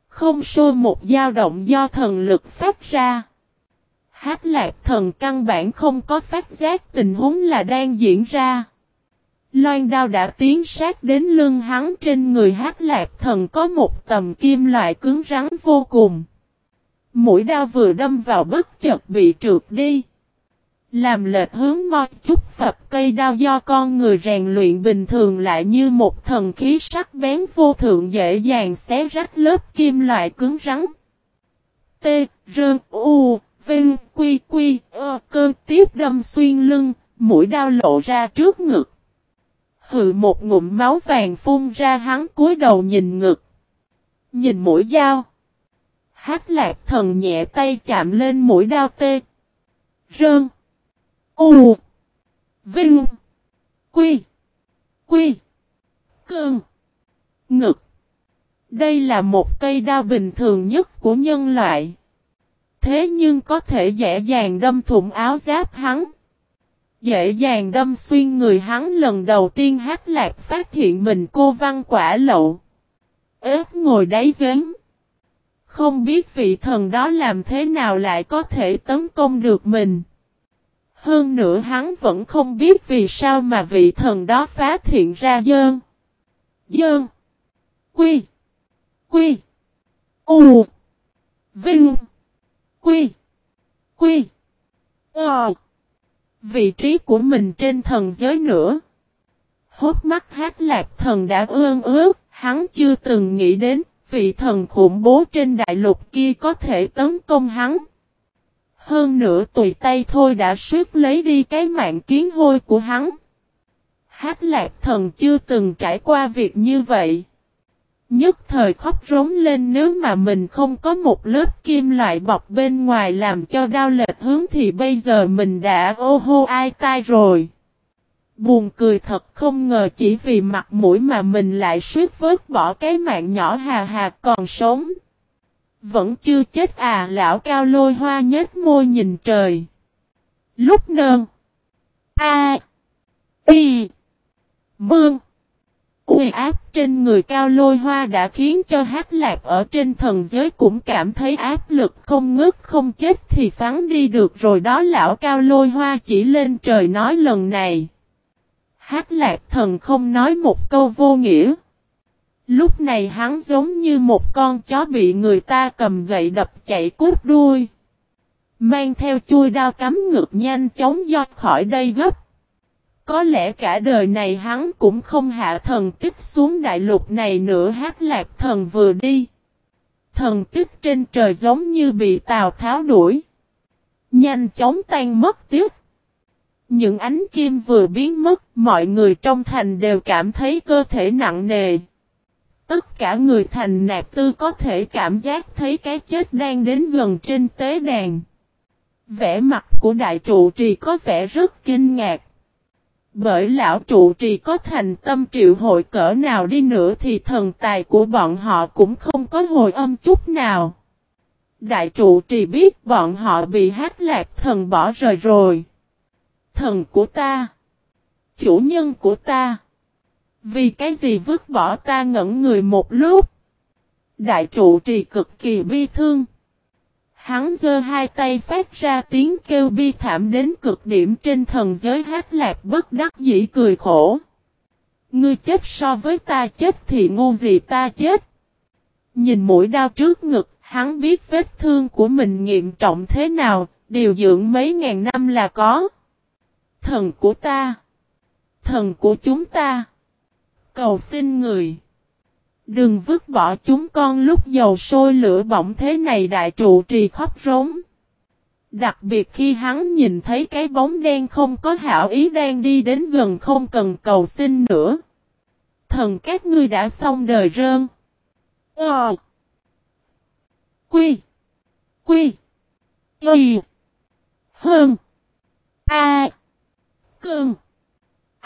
A: Không sôi một dao động do thần lực phát ra. Hát lạc thần căn bản không có phát giác tình huống là đang diễn ra. Loan đao đã tiến sát đến lưng hắn, trên người hát lạc thần có một tầm kim loại cứng rắn vô cùng. Mũi đao vừa đâm vào bất chợt bị trượt đi. Làm lệch hướng mo chút phập cây đao do con người rèn luyện bình thường lại như một thần khí sắc bén vô thượng dễ dàng xé rách lớp kim loại cứng rắn. T, Rơn, U, Vinh, Quy, Quy, ơ, cơn tiếp đâm xuyên lưng, mũi đao lộ ra trước ngực. Hự một ngụm máu vàng phun ra hắn cúi đầu nhìn ngực. Nhìn mũi dao. Hát lạc thần nhẹ tay chạm lên mũi đao tê. Rơn. U. Vinh. Quy. Quy. Cơn. Ngực. Đây là một cây đao bình thường nhất của nhân loại. Thế nhưng có thể dễ dàng đâm thủng áo giáp hắn. Dễ dàng đâm xuyên người hắn lần đầu tiên hát lạc phát hiện mình cô văn quả lậu. Ếch ngồi đáy giếng. Không biết vị thần đó làm thế nào lại có thể tấn công được mình. Hơn nữa hắn vẫn không biết vì sao mà vị thần đó phá thiện ra dơn. Dơn. Quy. Quy. U. Vinh. Quy. Quy. Ờ. Vị trí của mình trên thần giới nữa. Hốt mắt hát lạc thần đã ương ước, hắn chưa từng nghĩ đến, vị thần khủng bố trên đại lục kia có thể tấn công hắn. Hơn nữa tùy tay thôi đã suýt lấy đi cái mạng kiến hôi của hắn. Hát lạc thần chưa từng trải qua việc như vậy. Nhất thời khóc rống lên nếu mà mình không có một lớp kim loại bọc bên ngoài làm cho đau lệch hướng thì bây giờ mình đã ô hô ai tai rồi. Buồn cười thật không ngờ chỉ vì mặt mũi mà mình lại suýt vớt bỏ cái mạng nhỏ hà hà còn sống. Vẫn chưa chết à lão cao lôi hoa nhếch môi nhìn trời. Lúc nơn. A. Y. Mương. Uy áp trên người cao lôi hoa đã khiến cho hát lạc ở trên thần giới cũng cảm thấy áp lực không ngớt, không chết thì phán đi được rồi, đó lão cao lôi hoa chỉ lên trời nói lần này. Hát lạc thần không nói một câu vô nghĩa. Lúc này hắn giống như một con chó bị người ta cầm gậy đập chạy cút đuôi. Mang theo chui đao cắm ngược nhanh chóng do khỏi đây gấp. Có lẽ cả đời này hắn cũng không hạ thần tích xuống đại lục này nữa hát lạc thần vừa đi. Thần tích trên trời giống như bị Tào Tháo đuổi. Nhanh chóng tan mất tiếc. Những ánh kim vừa biến mất, mọi người trong thành đều cảm thấy cơ thể nặng nề. Tất cả người thành nạp tư có thể cảm giác thấy cái chết đang đến gần trên tế đàn. Vẻ mặt của đại trụ trì có vẻ rất kinh ngạc. Bởi lão trụ trì có thành tâm triệu hội cỡ nào đi nữa thì thần tài của bọn họ cũng không có hồi âm chút nào. Đại trụ trì biết bọn họ bị hát lạc thần bỏ rời rồi. Thần của ta. Chủ nhân của ta. Vì cái gì vứt bỏ ta ngẩn người một lúc. Đại trụ trì cực kỳ bi thương. Hắn giơ hai tay phát ra tiếng kêu bi thảm đến cực điểm trên thần giới hát lạc bất đắc dĩ cười khổ. Ngươi chết so với ta chết thì ngu gì ta chết. Nhìn mũi đau trước ngực, hắn biết vết thương của mình nghiêm trọng thế nào, điều dưỡng mấy ngàn năm là có. Thần của ta. Thần của chúng ta. Cầu xin người. Đừng vứt bỏ chúng con lúc dầu sôi lửa bỏng thế này đại trụ trì khóc rống. Đặc biệt khi hắn nhìn thấy cái bóng đen không có hảo ý đang đi đến gần không cần cầu xin nữa. Thần các ngươi đã xong đời rơn. Ờ. Quy. Quy. Quy. Hơn. A. À. Cơn.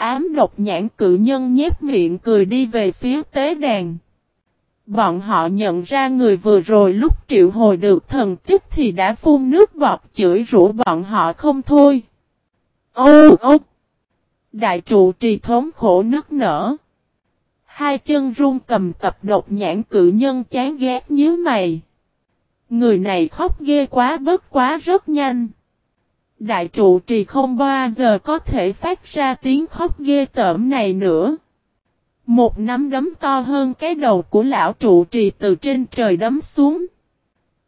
A: Ám độc nhãn cự nhân nhếch miệng cười đi về phía tế đàn. Bọn họ nhận ra người vừa rồi lúc triệu hồi được thần tích thì đã phun nước bọt chửi rủa bọn họ không thôi. Ô ô! Đại trụ trì thống khổ nước nở. Hai chân run cầm tập độc nhãn cự nhân chán ghét nhíu mày. Người này khóc ghê quá, bất quá rất nhanh. Đại trụ trì không bao giờ có thể phát ra tiếng khóc ghê tởm này nữa. Một nắm đấm to hơn cái đầu của lão trụ trì từ trên trời đấm xuống.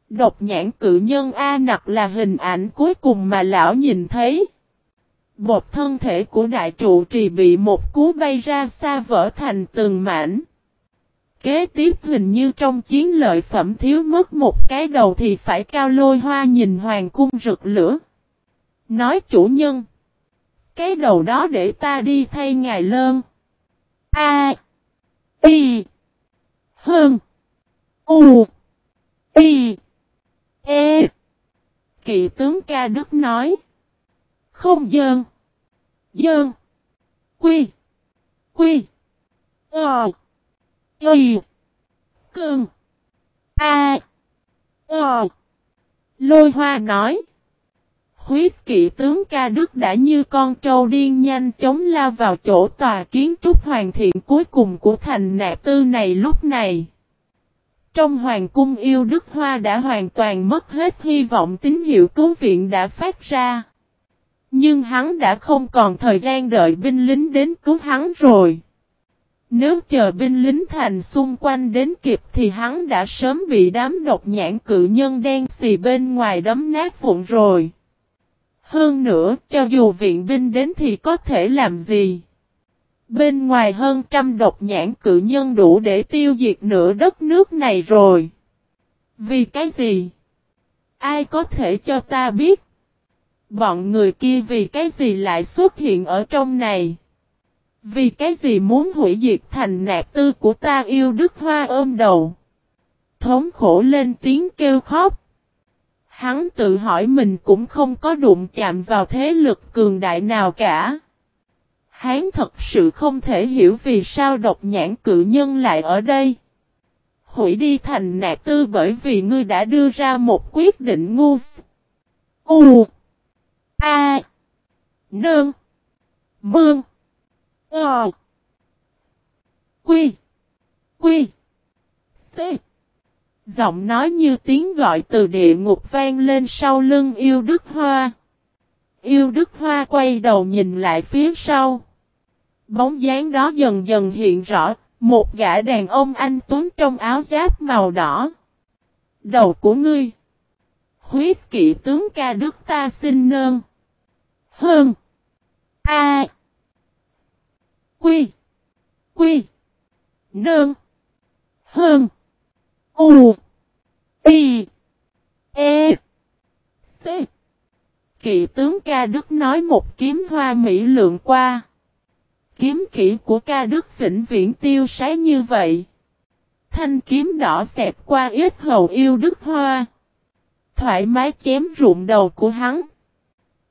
A: Độc nhãn cự nhân A nặc là hình ảnh cuối cùng mà lão nhìn thấy. Bột thân thể của đại trụ trì bị một cú bay ra xa vỡ thành từng mảnh. Kế tiếp hình như trong chiến lợi phẩm thiếu mất một cái đầu thì phải cao lôi hoa nhìn hoàng cung rực lửa. Nói chủ nhân. Cái đầu đó để ta đi thay ngài lơn. A. Y. Hơn. U. Y. E. Kỵ tướng ca đức nói. Không dơn. Dơn. Quy. Quy. Ờ. Y. Cơn. A. Ờ. Lôi hoa nói. Huyết kỵ tướng ca đức đã như con trâu điên nhanh chóng lao vào chỗ tòa kiến trúc hoàn thiện cuối cùng của thành nạp tư này lúc này. Trong hoàng cung yêu Đức Hoa đã hoàn toàn mất hết hy vọng tín hiệu cứu viện đã phát ra. Nhưng hắn đã không còn thời gian đợi binh lính đến cứu hắn rồi. Nếu chờ binh lính thành xung quanh đến kịp thì hắn đã sớm bị đám độc nhãn cự nhân đen xì bên ngoài đấm nát vụn rồi. Hơn nữa, cho dù viện binh đến thì có thể làm gì? Bên ngoài hơn trăm độc nhãn cự nhân đủ để tiêu diệt nửa đất nước này rồi. Vì cái gì? Ai có thể cho ta biết? Bọn người kia vì cái gì lại xuất hiện ở trong này? Vì cái gì muốn hủy diệt thành nạp tư của ta yêu Đức Hoa ôm đầu? Thống khổ lên tiếng kêu khóc. Hắn tự hỏi mình cũng không có đụng chạm vào thế lực cường đại nào cả. Hắn thật sự không thể hiểu vì sao độc nhãn cự nhân lại ở đây. Hủy đi thành nạp tư bởi vì ngươi đã đưa ra một quyết định ngu U. A. Nương Mương Ờ. Quy. Quy. T. Giọng nói như tiếng gọi từ địa ngục vang lên sau lưng yêu Đức Hoa. Yêu Đức Hoa quay đầu nhìn lại phía sau. Bóng dáng đó dần dần hiện rõ, một gã đàn ông anh tuấn trong áo giáp màu đỏ. Đầu của ngươi. Huyết kỵ tướng ca đức ta xin nơn. Hơn. A. Quy. Quy. Nơn. Hơn. U. Y. E. T. Kỵ tướng ca đức nói một kiếm hoa mỹ lượng qua. Kiếm kỹ của ca đức vĩnh viễn tiêu sái như vậy. Thanh kiếm đỏ xẹp qua ít hầu yêu đức hoa. Thoải mái chém rụng đầu của hắn.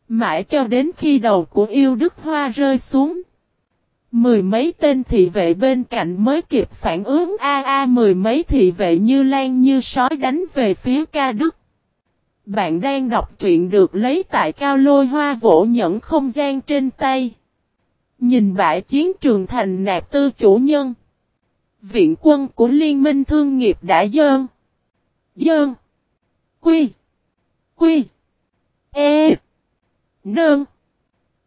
A: Mãi cho đến khi đầu của yêu đức hoa rơi xuống. Mười mấy tên thị vệ bên cạnh mới kịp phản ứng a a, mười mấy thị vệ như lan như sói đánh về phía ca đức. Bạn đang đọc truyện được lấy tại cao lôi hoa vỗ nhẫn không gian trên tay. Nhìn bãi chiến trường thành nạp tư chủ nhân. Viện quân của Liên minh Thương nghiệp đã dơn. Dơn. Quy. Quy. E. Nương.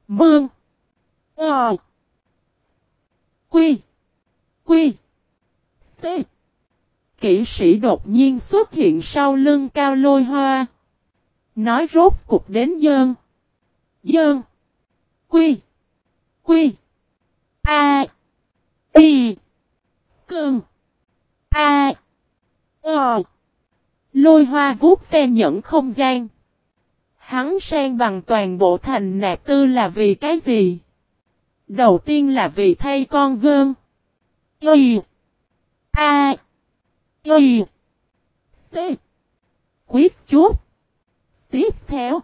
A: Mương. Ờ. Quy. Quy. T. Kỷ sĩ đột nhiên xuất hiện sau lưng cao lôi hoa. Nói rốt cục đến dơn. Dơn. Quy. Quy. A. Y. Cơn. A. Ờ. Lôi hoa vuốt ve nhẫn không gian. Hắn sang bằng toàn bộ thành nạp tư là vì cái gì? Đầu tiên là vì thay con gơn. Y. A. Y. T. Quyết chút. Tiếp theo.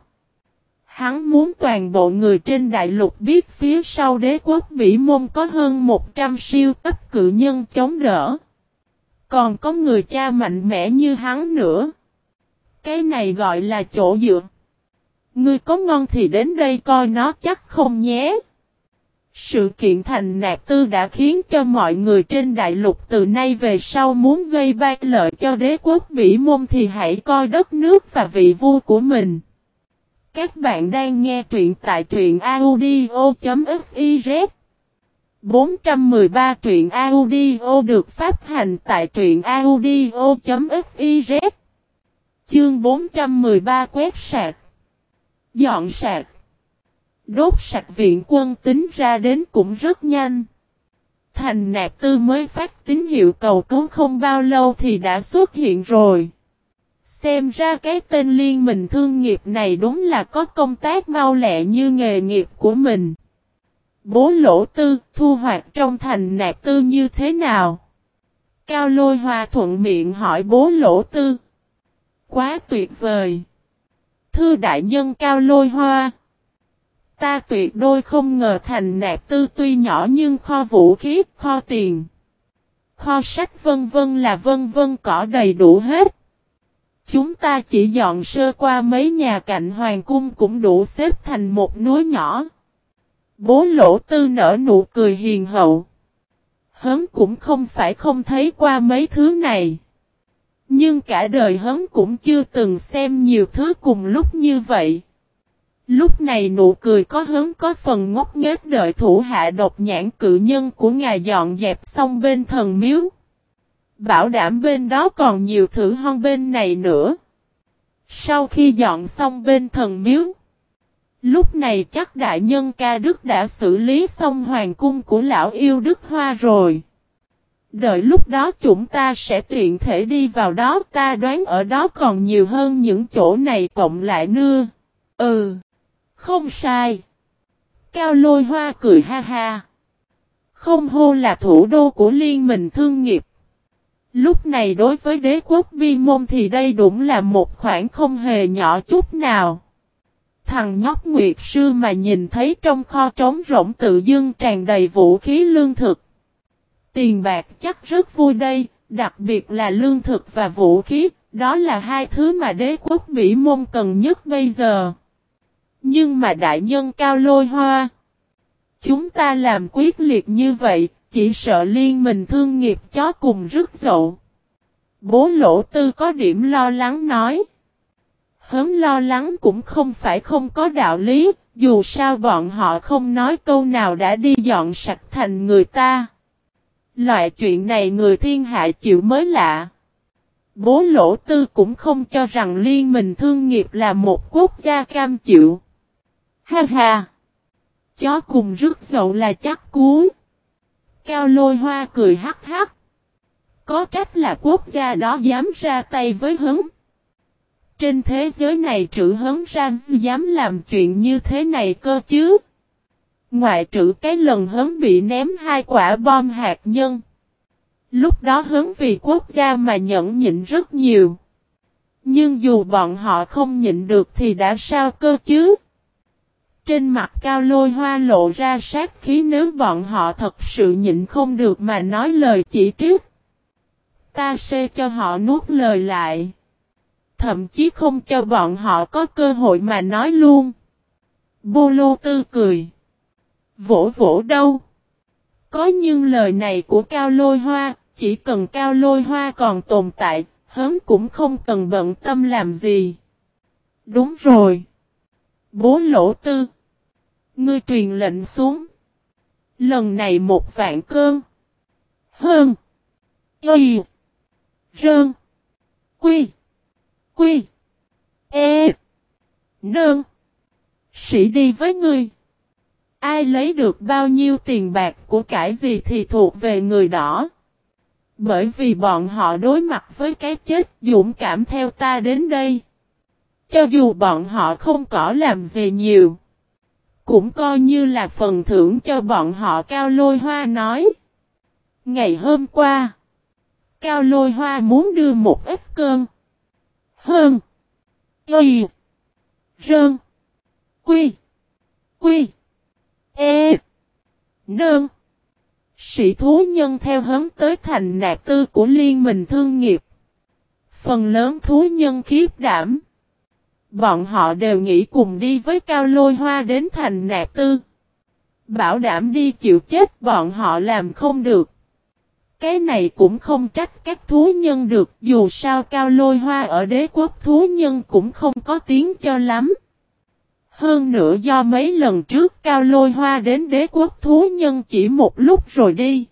A: Hắn muốn toàn bộ người trên đại lục biết phía sau đế quốc Bỉ Môn có hơn 100 siêu cấp cự nhân chống đỡ. Còn có người cha mạnh mẽ như hắn nữa. Cái này gọi là chỗ dựa. Ngươi có ngon thì đến đây coi nó chắc không nhé. Sự kiện thành nạp tư đã khiến cho mọi người trên đại lục từ nay về sau muốn gây ba lợi cho đế quốc Bỉ Môn thì hãy coi đất nước và vị vua của mình. Các bạn đang nghe truyện tại truyện audio.fiz 413 truyện audio được phát hành tại truyện audio.fiz Chương 413 quét sạc. Dọn sạc. Đốt sạch viện quân tính ra đến cũng rất nhanh. Thành nạp tư mới phát tín hiệu cầu cứu không bao lâu thì đã xuất hiện rồi. Xem ra cái tên liên minh thương nghiệp này đúng là có công tác mau lẹ như nghề nghiệp của mình. Bố lỗ tư, thu hoạch trong thành nạp tư như thế nào? Cao lôi hoa thuận miệng hỏi bố lỗ tư. Quá tuyệt vời. Thư đại nhân cao lôi hoa. Ta tuyệt đôi không ngờ thành nạp tư tuy nhỏ nhưng kho vũ khí, kho tiền. Kho sách vân vân là vân vân cỏ đầy đủ hết. Chúng ta chỉ dọn sơ qua mấy nhà cạnh hoàng cung cũng đủ xếp thành một núi nhỏ. Bố lỗ tư nở nụ cười hiền hậu. Hớn cũng không phải không thấy qua mấy thứ này. Nhưng cả đời hớn cũng chưa từng xem nhiều thứ cùng lúc như vậy. Lúc này nụ cười có hướng có phần ngốc nghếch đợi thủ hạ độc nhãn cự nhân của ngài dọn dẹp xong bên thần miếu. Bảo đảm bên đó còn nhiều thử hon bên này nữa. Sau khi dọn xong bên thần miếu. Lúc này chắc đại nhân ca đức đã xử lý xong hoàng cung của lão yêu đức hoa rồi. Đợi lúc đó chúng ta sẽ tiện thể đi vào đó, ta đoán ở đó còn nhiều hơn những chỗ này cộng lại nưa. Ừ. Không sai. Cao lôi hoa cười ha ha. Không hô là thủ đô của liên minh thương nghiệp. Lúc này đối với đế quốc bi môn thì đây đúng là một khoản không hề nhỏ chút nào. Thằng nhóc Nguyệt Sư mà nhìn thấy trong kho trống rỗng tự dưng tràn đầy vũ khí lương thực. Tiền bạc chắc rất vui đây, đặc biệt là lương thực và vũ khí, đó là hai thứ mà đế quốc Mỹ môn cần nhất bây giờ. Nhưng mà đại nhân cao lôi hoa. Chúng ta làm quyết liệt như vậy, chỉ sợ liên mình thương nghiệp chó cùng rứt dậu. Bố lỗ tư có điểm lo lắng nói. Hớn lo lắng cũng không phải không có đạo lý, dù sao bọn họ không nói câu nào đã đi dọn sạch thành người ta. Loại chuyện này người thiên hạ chịu mới lạ. Bố lỗ tư cũng không cho rằng liên minh thương nghiệp là một quốc gia cam chịu. Ha ha! Chó cùng rước dậu là chắc cú. Cao lôi hoa cười hắc hắc. Có trách là quốc gia đó dám ra tay với hứng. Trên thế giới này trữ hấn ra dám làm chuyện như thế này cơ chứ. Ngoại trữ cái lần hấn bị ném hai quả bom hạt nhân. Lúc đó hấn vì quốc gia mà nhẫn nhịn rất nhiều. Nhưng dù bọn họ không nhịn được thì đã sao cơ chứ. Trên mặt cao lôi hoa lộ ra sát khí nếu bọn họ thật sự nhịn không được mà nói lời chỉ trích. Ta sẽ cho họ nuốt lời lại. Thậm chí không cho bọn họ có cơ hội mà nói luôn. Bô lô tư cười. Vỗ vỗ đâu? Có nhưng lời này của cao lôi hoa, Chỉ cần cao lôi hoa còn tồn tại, hớm cũng không cần bận tâm làm gì. Đúng rồi. Bố lỗ tư. Ngươi truyền lệnh xuống. Lần này một vạn cơn. Hơn. Y. Rơn. Quy. Quy. E. Nơn. Sĩ đi với ngươi. Ai lấy được bao nhiêu tiền bạc của cải gì thì thuộc về người đó Bởi vì bọn họ đối mặt với cái chết dũng cảm theo ta đến đây. Cho dù bọn họ không có làm gì nhiều. Cũng coi như là phần thưởng cho bọn họ Cao Lôi Hoa nói. Ngày hôm qua, Cao Lôi Hoa muốn đưa một ít cơn. Hơn. Y. Rơn. Quy. Quy. E. Nơn. Sĩ thú nhân theo hướng tới thành nạp tư của liên minh thương nghiệp. Phần lớn thú nhân khiếp đảm. Bọn họ đều nghĩ cùng đi với cao lôi hoa đến thành nạp tư. Bảo đảm đi chịu chết, bọn họ làm không được. Cái này cũng không trách các thú nhân được, dù sao cao lôi hoa ở đế quốc thú nhân cũng không có tiếng cho lắm. Hơn nữa do mấy lần trước cao lôi hoa đến đế quốc thú nhân chỉ một lúc rồi đi.